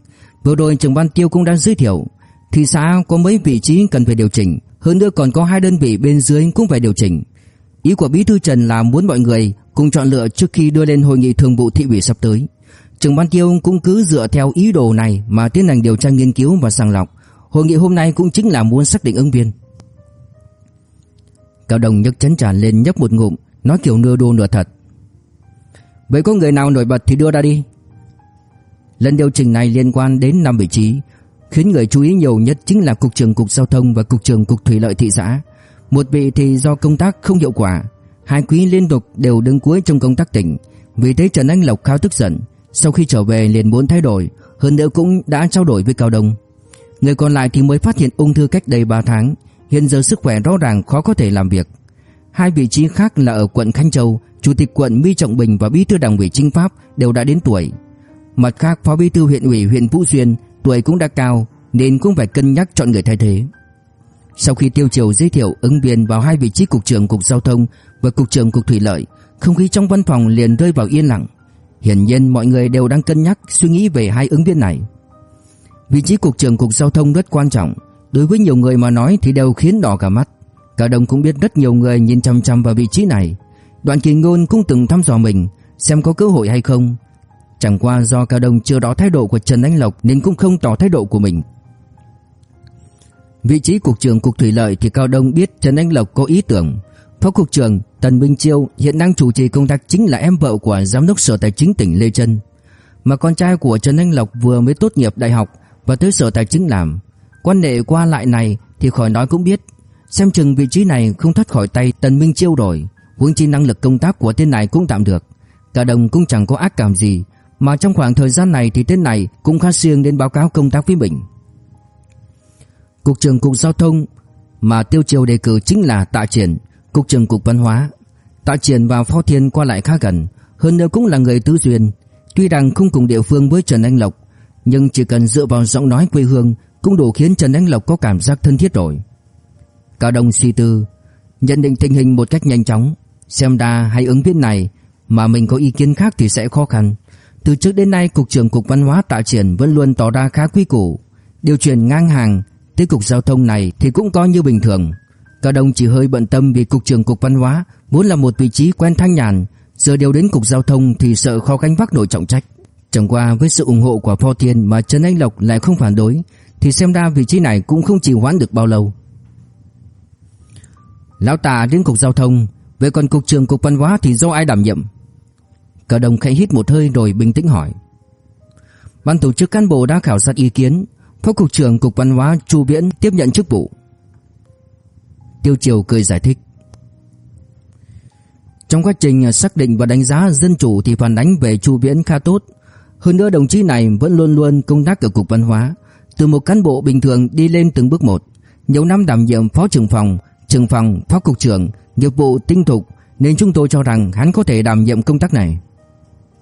Vừa rồi trưởng ban tiêu cũng đã giới thiệu, thị xã có mấy vị trí cần phải điều chỉnh, hơn nữa còn có hai đơn vị bên dưới cũng phải điều chỉnh. Ý của Bí thư Trần là muốn mọi người cùng chọn lựa trước khi đưa lên hội nghị thường vụ thị ủy sắp tới. Trưởng ban tiêu cũng cứ dựa theo ý đồ này mà tiến hành điều tra nghiên cứu và sàng lọc. Hội nghị hôm nay cũng chính là muốn xác định ứng viên. Cao Đồng nhấc chén trà lên nhấp một ngụm, nói kiểu nửa đùa nửa thật. Vậy có người nào nổi bật thì đưa ra đi. Lần điều chỉnh này liên quan đến năm vị trí, khiến người chú ý nhiều nhất chính là cục trưởng cục giao thông và cục trưởng cục thủy lợi thị xã. Một vị thì do công tác không hiệu quả, hai quý liên tục đều đứng cuối trong công tác tỉnh, vì thế Trần Anh Lộc khá tức giận, sau khi trở về liền muốn thay đổi, hơn nữa cũng đã trao đổi với Cao Đông. Người còn lại thì mới phát hiện ung thư cách đây 3 tháng, hiện giờ sức khỏe rõ ràng khó có thể làm việc. Hai vị trí khác là ở quận Khánh Châu, chủ tịch quận Mi Trọng Bình và bí thư đảng ủy chính pháp đều đã đến tuổi. Mặt khác, phó bí thư huyện ủy huyện Vũ Xuyên tuổi cũng đã cao nên cũng phải cân nhắc chọn người thay thế. Sau khi Tiêu Triều giới thiệu ứng viên vào hai vị trí cục trưởng cục giao thông và cục trưởng cục thủy lợi, không khí trong văn phòng liền rơi vào yên lặng. Hiển nhiên mọi người đều đang cân nhắc suy nghĩ về hai ứng viên này. Vị trí cục trưởng cục giao thông rất quan trọng, đối với nhiều người mà nói thì đều khiến đỏ cả mắt. Cả đồng cũng biết rất nhiều người nhìn chăm chăm vào vị trí này. đoàn Kỳ Ngôn cũng từng thăm dò mình xem có cơ hội hay không. Chẳng qua do Cao Đông chưa rõ thái độ của Trần Anh Lộc nên cũng không tỏ thái độ của mình. Vị trí cục trưởng cục thủy lợi thì Cao Đông biết Trần Anh Lộc có ý tưởng. Phó cục trưởng Tần Minh Chiêu hiện đang chủ trì công tác chính là em vợ của giám đốc sở tài chính tỉnh Lê Trân. Mà con trai của Trần Anh Lộc vừa mới tốt nghiệp đại học và tới sở tài chính làm. Quan hệ qua lại này thì khỏi nói cũng biết. Xem chừng vị trí này không thoát khỏi tay Tần Minh Chiêu rồi. Huống chi năng lực công tác của tên này cũng tạm được. Cả đồng cũng chẳng có ác cảm gì, mà trong khoảng thời gian này thì tên này cũng khá siêng đến báo cáo công tác với mình. Cục trưởng cục giao thông mà Tiêu Triều đề cử chính là Tạ Triển, cục trưởng cục văn hóa. Tạ Triển và Phó Thiên qua lại khá gần, hơn nữa cũng là người tứ duyên. Tuy rằng không cùng địa phương với Trần Anh Lộc, nhưng chỉ cần dựa vào giọng nói quê hương cũng đủ khiến Trần Anh Lộc có cảm giác thân thiết rồi. Cao Đông suy tư, nhận định tình hình một cách nhanh chóng, xem ra hay ứng viên này mà mình có ý kiến khác thì sẽ khó khăn. Từ trước đến nay cục trưởng cục văn hóa Tạ Triển vẫn luôn tỏ ra khá quý củ, điều chuyển ngang hàng tới cục giao thông này thì cũng coi như bình thường. Cao Đông chỉ hơi bận tâm vì cục trưởng cục văn hóa muốn là một vị trí quen thanh nhàn, giờ điều đến cục giao thông thì sợ khó gánh vác nổi trọng trách. Chẳng qua với sự ủng hộ của Phó Thiên mà Trần Anh Lộc lại không phản đối thì xem ra vị trí này cũng không chịu hoãn được bao lâu. Lão Tà đến cục giao thông, về còn cục trưởng cục văn hóa thì do ai đảm nhiệm? Cả đồng khẽ hít một hơi rồi bình tĩnh hỏi. Ban tổ chức cán bộ đã khảo sát ý kiến, Phó cục trưởng cục văn hóa Chu Viễn tiếp nhận chức vụ. Tiêu Triều cười giải thích. Trong quá trình xác định và đánh giá dân chủ thì phản ánh về Chu Viễn khá tốt. Hơn nữa đồng chí này vẫn luôn luôn công tác ở cục văn hóa, từ một cán bộ bình thường đi lên từng bước một. Nhiều năm đảm nhiệm phó trưởng phòng, trưởng phòng, phó cục trưởng, nghiệp vụ tinh thục nên chúng tôi cho rằng hắn có thể đảm nhiệm công tác này.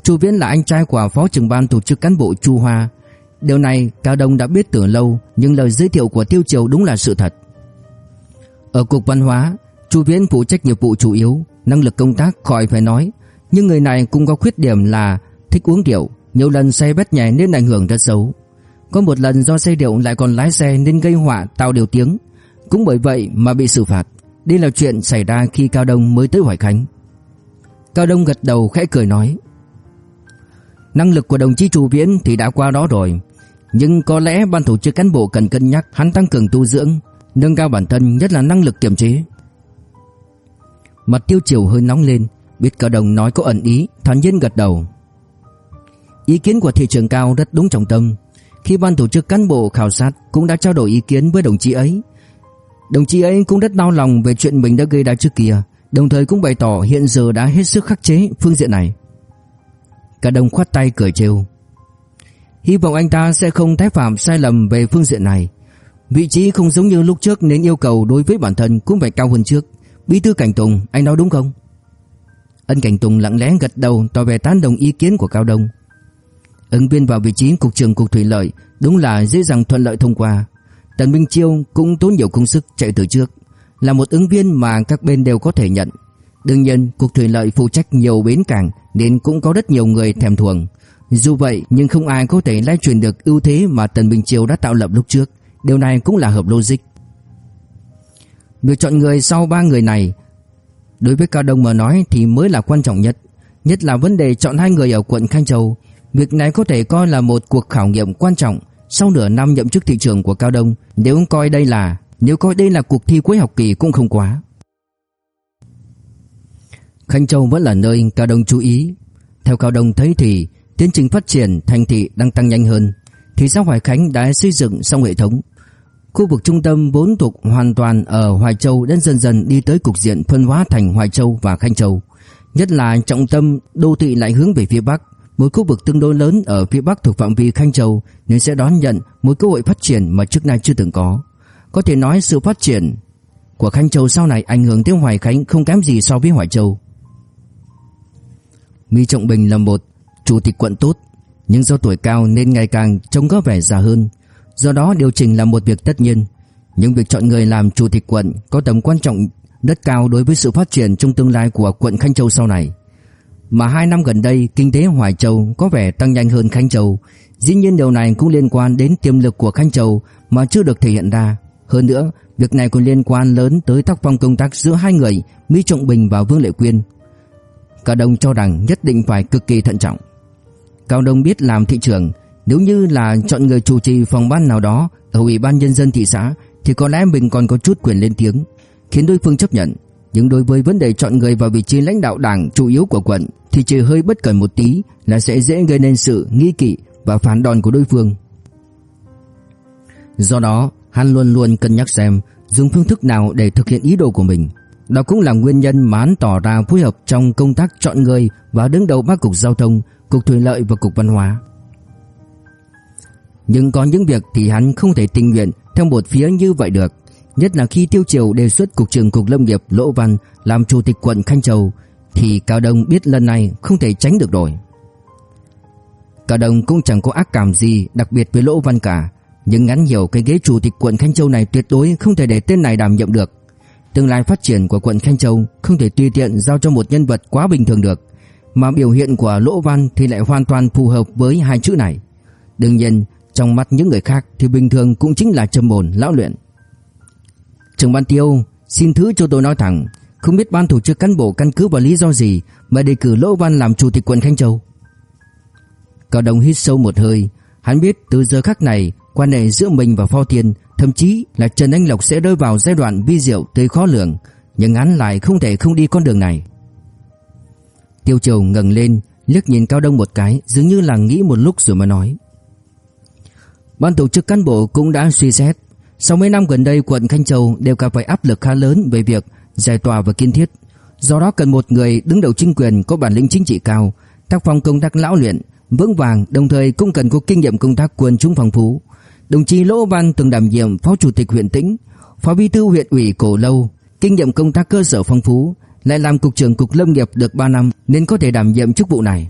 Chu Viễn là anh trai của phó trưởng ban tổ chức cán bộ Chu Hoa. Điều này Cao Đông đã biết từ lâu, nhưng lời giới thiệu của Tiêu Triều đúng là sự thật. Ở cục văn hóa, Chu Viễn phụ trách nhiệm vụ chủ yếu, năng lực công tác khỏi phải nói, nhưng người này cũng có khuyết điểm là thích uống rượu, nhiều lần say bét nhè nên ảnh hưởng rất xấu. Có một lần do say rượu lại còn lái xe nên gây họa tạo điều tiếng, cũng bởi vậy mà bị xử phạt. Đây là chuyện xảy ra khi Cao Đông mới tới Hoài Khánh. Cao Đông gật đầu khẽ cười nói: Năng lực của đồng chí Chu Viễn thì đã qua đó rồi, nhưng có lẽ ban tổ chức cán bộ cần cân nhắc hắn tăng cường tu dưỡng, nâng cao bản thân nhất là năng lực kiềm chế. Mặt Tiêu Triều hơi nóng lên, biết Cao đồng nói có ẩn ý, thản nhiên gật đầu. Ý kiến của thị trường cao rất đúng trọng tâm. Khi ban tổ chức cán bộ khảo sát cũng đã trao đổi ý kiến với đồng chí ấy. Đồng chí ấy cũng rất đau lòng về chuyện mình đã gây ra trước kia, đồng thời cũng bày tỏ hiện giờ đã hết sức khắc chế phương diện này. Cả đồng khoát tay cười trêu. Hy vọng anh ta sẽ không tái phạm sai lầm về phương diện này. Vị trí không giống như lúc trước nên yêu cầu đối với bản thân cũng phải cao hơn trước. Bí thư Cảnh Tùng, anh nói đúng không? Ân Cảnh Tùng lặng lẽ gật đầu tỏ vẻ tán đồng ý kiến của Cao Đông. Ứng viên vào vị trí cục trưởng cục thủy lợi đúng là dễ dàng thuận lợi thông qua. Tần Minh Chiêu cũng tốn nhiều công sức chạy từ trước, là một ứng viên mà các bên đều có thể nhận. Đương nhiên, cuộc thủy lợi phụ trách nhiều bến cảng nên cũng có rất nhiều người thèm thuồng. Dù vậy, nhưng không ai có thể lay truyền được ưu thế mà Tần bình Chiêu đã tạo lập lúc trước. Điều này cũng là hợp logic. Việc chọn người sau ba người này đối với Cao Đông mà nói thì mới là quan trọng nhất, nhất là vấn đề chọn hai người ở quận Khanh Châu. Việc này có thể coi là một cuộc khảo nghiệm quan trọng sau nửa năm nhậm chức thị trường của Cao Đông, nếu coi đây là nếu coi đây là cuộc thi cuối học kỳ cũng không quá. Khanh Châu vẫn là nơi Cao Đông chú ý. Theo Cao Đông thấy thì, tiến trình phát triển thành thị đang tăng nhanh hơn. Thị xã Hoài Khánh đã xây dựng xong hệ thống. Khu vực trung tâm vốn thuộc hoàn toàn ở Hoài Châu đã dần dần đi tới cục diện phân hóa thành Hoài Châu và Khanh Châu. Nhất là trọng tâm đô thị lại hướng về phía Bắc. Một khu vực tương đối lớn ở phía Bắc thuộc phạm vi Khanh Châu nên sẽ đón nhận một cơ hội phát triển mà trước nay chưa từng có. Có thể nói sự phát triển của Khanh Châu sau này ảnh hưởng tới Hoài Khánh không kém gì so với Hoài Châu. Mi Trọng Bình là một chủ tịch quận tốt, nhưng do tuổi cao nên ngày càng trông có vẻ già hơn. Do đó điều chỉnh là một việc tất nhiên. Nhưng việc chọn người làm chủ tịch quận có tầm quan trọng rất cao đối với sự phát triển trong tương lai của quận Khanh Châu sau này. Mà hai năm gần đây, kinh tế Hoài Châu có vẻ tăng nhanh hơn Khanh Châu. Dĩ nhiên điều này cũng liên quan đến tiềm lực của Khanh Châu mà chưa được thể hiện ra. Hơn nữa, việc này còn liên quan lớn tới tác phong công tác giữa hai người, Mỹ Trọng Bình và Vương Lệ Quyên. Cao Đông cho rằng nhất định phải cực kỳ thận trọng. Cao Đông biết làm thị trưởng. nếu như là chọn người chủ trì phòng ban nào đó ở ủy ban nhân dân thị xã thì có lẽ mình còn có chút quyền lên tiếng, khiến đối phương chấp nhận. Nhưng đối với vấn đề chọn người vào vị trí lãnh đạo đảng chủ yếu của quận thì chỉ hơi bất cẩn một tí là sẽ dễ gây nên sự nghi kỵ và phản đòn của đối phương. Do đó, hắn luôn luôn cân nhắc xem dùng phương thức nào để thực hiện ý đồ của mình. Đó cũng là nguyên nhân mà hắn tỏ ra phối hợp trong công tác chọn người và đứng đầu ba cục giao thông, cục thủy lợi và cục văn hóa. Nhưng có những việc thì hắn không thể tình nguyện theo một phía như vậy được. Nhất là khi Tiêu Triều đề xuất cục trưởng cục lâm nghiệp Lỗ Văn làm chủ tịch quận Khanh Châu thì Cao Đông biết lần này không thể tránh được rồi. Cao Đông cũng chẳng có ác cảm gì đặc biệt với Lỗ Văn cả, nhưng ngắn hiểu cái ghế chủ tịch quận Khanh Châu này tuyệt đối không thể để tên này đảm nhiệm được. Tương lai phát triển của quận Khanh Châu không thể tùy tiện giao cho một nhân vật quá bình thường được, mà biểu hiện của Lỗ Văn thì lại hoàn toàn phù hợp với hai chữ này. Đương nhiên, trong mắt những người khác thì bình thường cũng chính là trầm ổn lão luyện. Trưởng ban Tiêu, xin thứ cho tôi nói thẳng, không biết ban tổ chức cán bộ căn cứ vào lý do gì mà đề cử Lỗ Văn làm chủ tịch quận Khanh Châu. Cao đồng hít sâu một hơi, hắn biết từ giờ khắc này, quan hệ giữa mình và Phó Thiên, thậm chí là Trần Anh Lộc sẽ rơi vào giai đoạn vi diệu tới khó lường, nhưng hắn lại không thể không đi con đường này. Tiêu Triều ngẩng lên, liếc nhìn Cao Đông một cái, dường như là nghĩ một lúc rồi mới nói: Ban tổ chức cán bộ cũng đã suy xét, sau mấy năm gần đây quận Khanh Châu đều gặp phải áp lực khá lớn về việc giải tỏa và kiên thiết, do đó cần một người đứng đầu chính quyền có bản lĩnh chính trị cao, tác phong công tác lão luyện, vững vàng, đồng thời cũng cần có kinh nghiệm công tác quân chúng phong phú. Đồng chí Lỗ Văn từng đảm nhiệm phó chủ tịch huyện Tĩnh, phó bí thư huyện ủy Cổ Lâu, kinh nghiệm công tác cơ sở phong phú, lại làm cục trưởng cục lâm nghiệp được 3 năm nên có thể đảm nhiệm chức vụ này.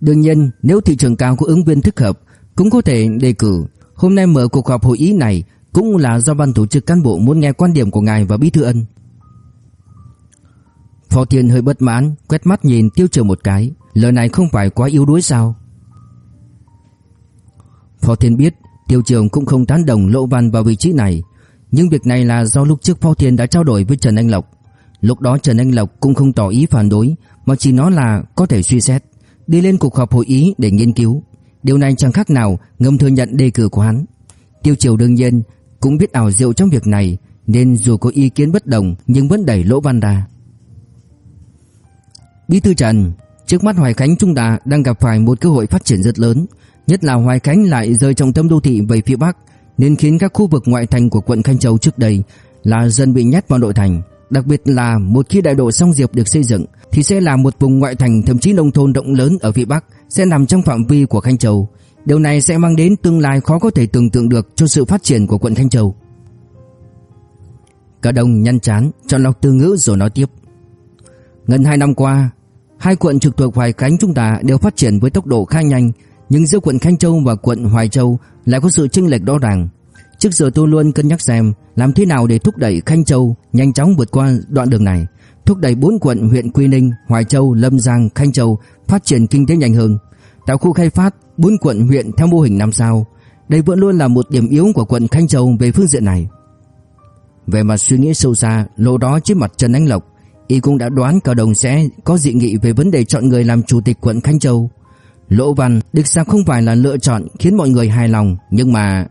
Đương nhiên, nếu thị trường cao có ứng viên thích hợp, cũng có thể đề cử. Hôm nay mở cuộc họp hội ý này cũng là do ban tổ chức cán bộ muốn nghe quan điểm của ngài và bí thư ân. Phó Thiên hơi bất mãn, quét mắt nhìn Tiêu Trường một cái, lời này không phải quá yếu đuối sao? Phó Thiên biết Tiêu Trường cũng không tán đồng Lộ Văn vào vị trí này, nhưng việc này là do lúc trước Phó Thiên đã trao đổi với Trần Anh Lộc. Lúc đó Trần Anh Lộc cũng không tỏ ý phản đối, mà chỉ nói là có thể suy xét, đi lên cuộc họp hội ý để nghiên cứu. Điều này chẳng khác nào ngầm thừa nhận đề cử của hắn. Tiêu Triều đương nhiên cũng biết ảo diệu trong việc này, nên dù có ý kiến bất đồng nhưng vẫn đẩy Lỗ Văn ra. Bí thư Trần, trước mắt Hoài Khánh chúng ta đang gặp phải một cơ hội phát triển rất lớn, nhất là Hoài Khánh lại rơi trọng tâm đô thị về phía bắc, nên khiến các khu vực ngoại thành của quận Khanh Châu trước đây là dần bị nhét vào nội thành, đặc biệt là một khi đại độ song diệp được xây dựng thì sẽ là một vùng ngoại thành thậm chí nông thôn rộng lớn ở phía bắc sẽ nằm trong phạm vi của Khanh Châu. Điều này sẽ mang đến tương lai khó có thể tưởng tượng được cho sự phát triển của quận Khanh Châu. Cả đồng nhăn chán, chọn lọc từ ngữ rồi nói tiếp. Gần 2 năm qua, hai quận trực thuộc Hoài Khánh chúng ta đều phát triển với tốc độ khá nhanh, nhưng giữa quận Khanh Châu và quận Hoài Châu lại có sự chênh lệch rõ ràng. Trước giờ tôi luôn cân nhắc xem làm thế nào để thúc đẩy Khanh Châu nhanh chóng vượt qua đoạn đường này, thúc đẩy bốn quận huyện Quy Ninh, Hoài Châu, Lâm Giang, Khanh Châu phát triển kinh tế nhanh hơn. Tạo khu khai phát bốn quận huyện theo mô hình năm sao. Đây vẫn luôn là một điểm yếu của quận Khanh Châu về phương diện này. Về mặt suy nghĩ sâu xa, lỗ đó trước mặt Trần Ánh Lộc, y cũng đã đoán Cao Đồng sẽ có dị nghị về vấn đề chọn người làm chủ tịch quận Khanh Châu. Lỗ Văn được sao không phải là lựa chọn khiến mọi người hài lòng, nhưng mà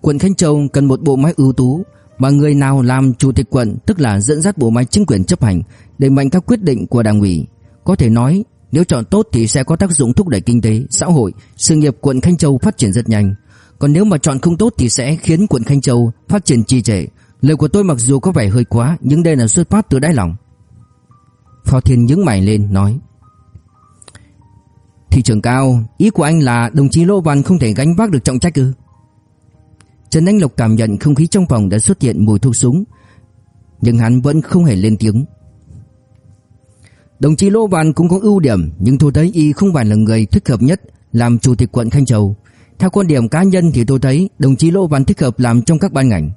quận Khanh Châu cần một bộ máy ưu tú, mà người nào làm chủ tịch quận tức là dẫn dắt bộ máy chính quyền chấp hành, đẩy mạnh các quyết định của đảng ủy. Có thể nói, nếu chọn tốt thì sẽ có tác dụng thúc đẩy kinh tế, xã hội, sự nghiệp quận Khanh Châu phát triển rất nhanh. Còn nếu mà chọn không tốt thì sẽ khiến quận Khanh Châu phát triển trì trệ. Lời của tôi mặc dù có vẻ hơi quá, nhưng đây là xuất phát từ đáy lòng. Phó Thiên nhướng mày lên nói: "Thị trường cao, ý của anh là đồng chí Lô Văn không thể gánh vác được trọng trách ư?" Trần Anh Lộc cảm nhận không khí trong phòng đã xuất hiện mùi thuốc súng, nhưng hắn vẫn không hề lên tiếng. Đồng chí Lô Văn cũng có ưu điểm, nhưng tôi thấy y không phải là người thích hợp nhất làm chủ tịch quận Khanh Châu. Theo quan điểm cá nhân thì tôi thấy đồng chí Lô Văn thích hợp làm trong các ban ngành.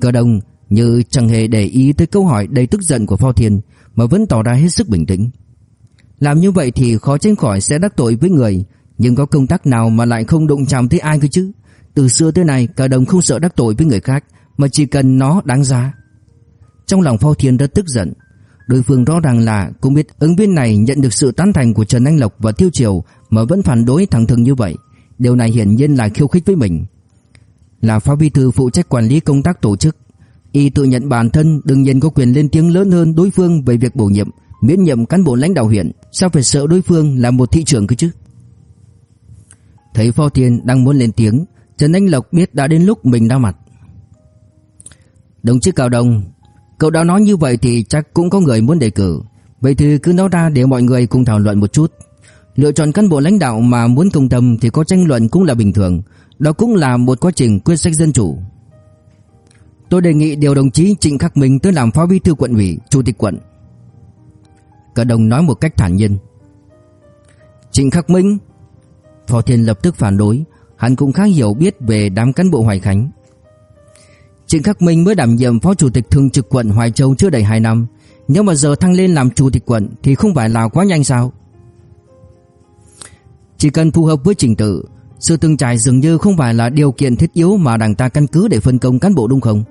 Cơ đồng như chẳng hề để ý tới câu hỏi đầy tức giận của Phó Thiên mà vẫn tỏ ra hết sức bình tĩnh. Làm như vậy thì khó tránh khỏi sẽ đắc tội với người, nhưng có công tác nào mà lại không đụng chạm tới ai cơ chứ? Từ xưa tới nay cả đồng không sợ đắc tội với người khác Mà chỉ cần nó đáng giá Trong lòng Phao Thiên rất tức giận Đối phương rõ ràng là cũng biết ứng viên này nhận được sự tán thành của Trần Anh Lộc và Tiêu Triều mà vẫn phản đối thẳng thừng như vậy. Điều này hiển nhiên là khiêu khích với mình. Là phó bí thư phụ trách quản lý công tác tổ chức, y tự nhận bản thân đương nhiên có quyền lên tiếng lớn hơn đối phương về việc bổ nhiệm, miễn nhiệm cán bộ lãnh đạo huyện, sao phải sợ đối phương là một thị trưởng cơ chứ? Thấy Phó Thiên đang muốn lên tiếng, Trần Anh Lộc biết đã đến lúc mình đau mặt. Đồng chí Cao Đông, cậu đã nói như vậy thì chắc cũng có người muốn đề cử. Vậy thì cứ nói ra để mọi người cùng thảo luận một chút. Lựa chọn cán bộ lãnh đạo mà muốn công tâm thì có tranh luận cũng là bình thường. Đó cũng là một quá trình quyết sách dân chủ. Tôi đề nghị điều đồng chí Trịnh Khắc Minh tới làm phó bí thư quận ủy, chủ tịch quận. Cả đồng nói một cách thản nhiên. Trịnh Khắc Minh? Phó Thiên lập tức phản đối, Hắn cũng khá hiểu biết về đám cán bộ Hoài Khánh Trịnh Khắc Minh mới đảm nhiệm phó chủ tịch thường trực quận Hoài Châu chưa đầy 2 năm Nếu mà giờ thăng lên làm chủ tịch quận Thì không phải là quá nhanh sao Chỉ cần phù hợp với trình tự Sự từng trải dường như không phải là điều kiện thiết yếu Mà đảng ta căn cứ để phân công cán bộ đúng không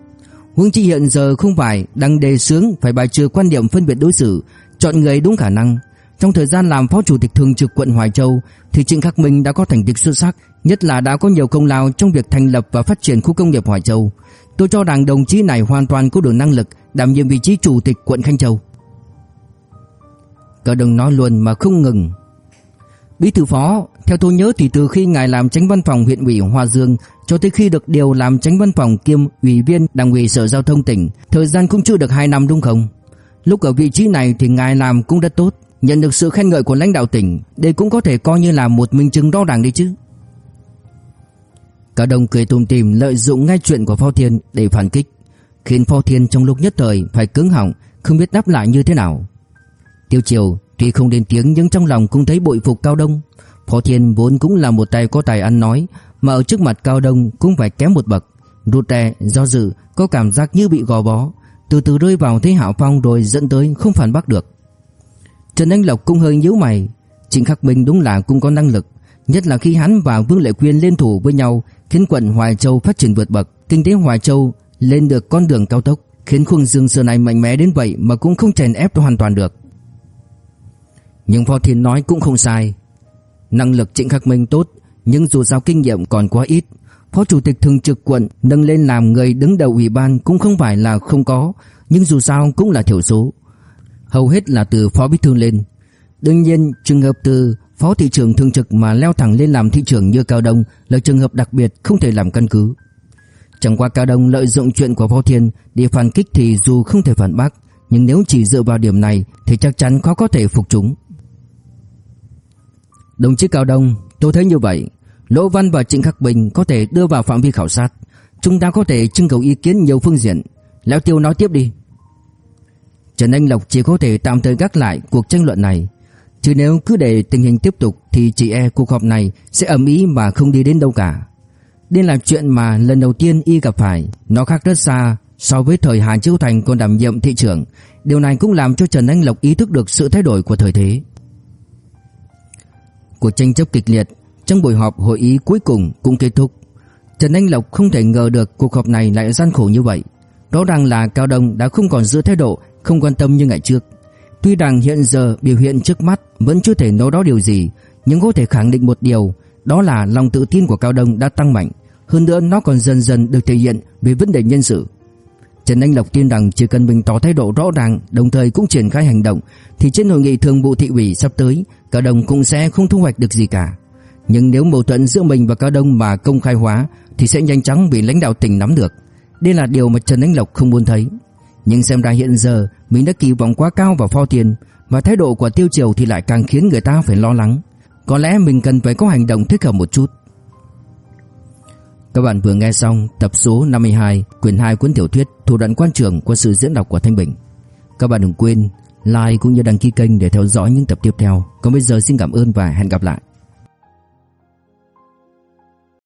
Huống chi hiện giờ không phải đang đề xướng Phải bài trừ quan điểm phân biệt đối xử Chọn người đúng khả năng Trong thời gian làm phó chủ tịch thường trực quận Hoài Châu thì Trịnh Khắc Minh đã có thành tích xuất sắc, nhất là đã có nhiều công lao trong việc thành lập và phát triển khu công nghiệp Hoài Châu. Tôi cho rằng đồng chí này hoàn toàn có đủ năng lực đảm nhiệm vị trí chủ tịch quận Khanh Châu. Cả đồng nói luôn mà không ngừng. Bí thư phó, theo tôi nhớ thì từ khi ngài làm tránh văn phòng huyện ủy Hoa Dương cho tới khi được điều làm tránh văn phòng kiêm ủy viên đảng ủy Sở Giao thông tỉnh, thời gian cũng chưa được 2 năm đúng không? Lúc ở vị trí này thì ngài làm cũng rất tốt, nhận được sự khen ngợi của lãnh đạo tỉnh, đây cũng có thể coi như là một minh chứng rõ ràng đi chứ. Cả đồng cười tùm tìm lợi dụng ngay chuyện của Phó Thiên để phản kích, khiến Phó Thiên trong lúc nhất thời phải cứng họng, không biết đáp lại như thế nào. Tiêu Triều tuy không lên tiếng nhưng trong lòng cũng thấy bội phục Cao Đông. Phó Thiên vốn cũng là một tay có tài ăn nói, mà ở trước mặt Cao Đông cũng phải kém một bậc. Rụt rè, do dự, có cảm giác như bị gò bó, từ từ rơi vào thế hạ Phong rồi dẫn tới không phản bác được. Trần Anh Lộc cũng hơi nhíu mày, Trịnh Khắc Minh đúng là cũng có năng lực, nhất là khi hắn và Vương Lệ Quyên liên thủ với nhau, khiến quận Hoài Châu phát triển vượt bậc, kinh tế Hoài Châu lên được con đường cao tốc, khiến khuôn dương xưa này mạnh mẽ đến vậy mà cũng không chèn ép hoàn toàn được. Nhưng Phó Thiên nói cũng không sai, năng lực Trịnh Khắc Minh tốt, nhưng dù sao kinh nghiệm còn quá ít. Phó chủ tịch thường trực quận nâng lên làm người đứng đầu ủy ban cũng không phải là không có, nhưng dù sao cũng là thiểu số. Hầu hết là từ phó bí thư lên. Đương nhiên, trường hợp từ phó thị trưởng thường trực mà leo thẳng lên làm thị trưởng như Cao Đông là trường hợp đặc biệt không thể làm căn cứ. Chẳng qua Cao Đông lợi dụng chuyện của Phó Thiên để phản kích thì dù không thể phản bác, nhưng nếu chỉ dựa vào điểm này thì chắc chắn khó có thể phục chúng. Đồng chí Cao Đông, tôi thấy như vậy, Lỗ Văn và Trịnh Khắc Bình có thể đưa vào phạm vi khảo sát, chúng ta có thể trưng cầu ý kiến nhiều phương diện. Lão Tiêu nói tiếp đi. Trần Anh Lộc chỉ có thể tạm thời gác lại cuộc tranh luận này, chứ nếu cứ để tình hình tiếp tục thì chị e cuộc họp này sẽ ầm ĩ mà không đi đến đâu cả. Đây là chuyện mà lần đầu tiên y gặp phải, nó khác rất xa so với thời Hàn Chiêu Thành còn đảm nhiệm thị trưởng. Điều này cũng làm cho Trần Anh Lộc ý thức được sự thay đổi của thời thế. Cuộc tranh chấp kịch liệt trong buổi họp hội ý cuối cùng cũng kết thúc. Trần Anh Lộc không thể ngờ được cuộc họp này lại gian khổ như vậy. Rõ ràng là Cao Đông đã không còn giữ thái độ không quan tâm như ngày trước. Tuy rằng hiện giờ biểu hiện trước mắt vẫn chưa thể nói đó điều gì, nhưng có thể khẳng định một điều, đó là lòng tự tin của Cao Đông đã tăng mạnh, hơn nữa nó còn dần dần được thể hiện về vấn đề nhân sự. Trần Anh Lộc tin rằng chỉ cần mình tỏ thái độ rõ ràng, đồng thời cũng triển khai hành động, thì trên hội nghị thường vụ thị ủy sắp tới, Cao Đông cũng sẽ không thu hoạch được gì cả. Nhưng nếu mâu thuẫn giữa mình và Cao Đông mà công khai hóa, thì sẽ nhanh chóng bị lãnh đạo tỉnh nắm được. Đây là điều mà Trần Anh Lộc không muốn thấy. Nhưng xem ra hiện giờ mình đã kỳ vọng quá cao vào Phó Tiền và thái độ của Tiêu Triều thì lại càng khiến người ta phải lo lắng. Có lẽ mình cần phải có hành động thích hợp một chút. Các bạn vừa nghe xong tập số 52 quyển 2 cuốn tiểu thuyết Thủ đoạn quan trường qua sự diễn đọc của Thanh Bình. Các bạn đừng quên like cũng như đăng ký kênh để theo dõi những tập tiếp theo. Còn bây giờ xin cảm ơn và hẹn gặp lại.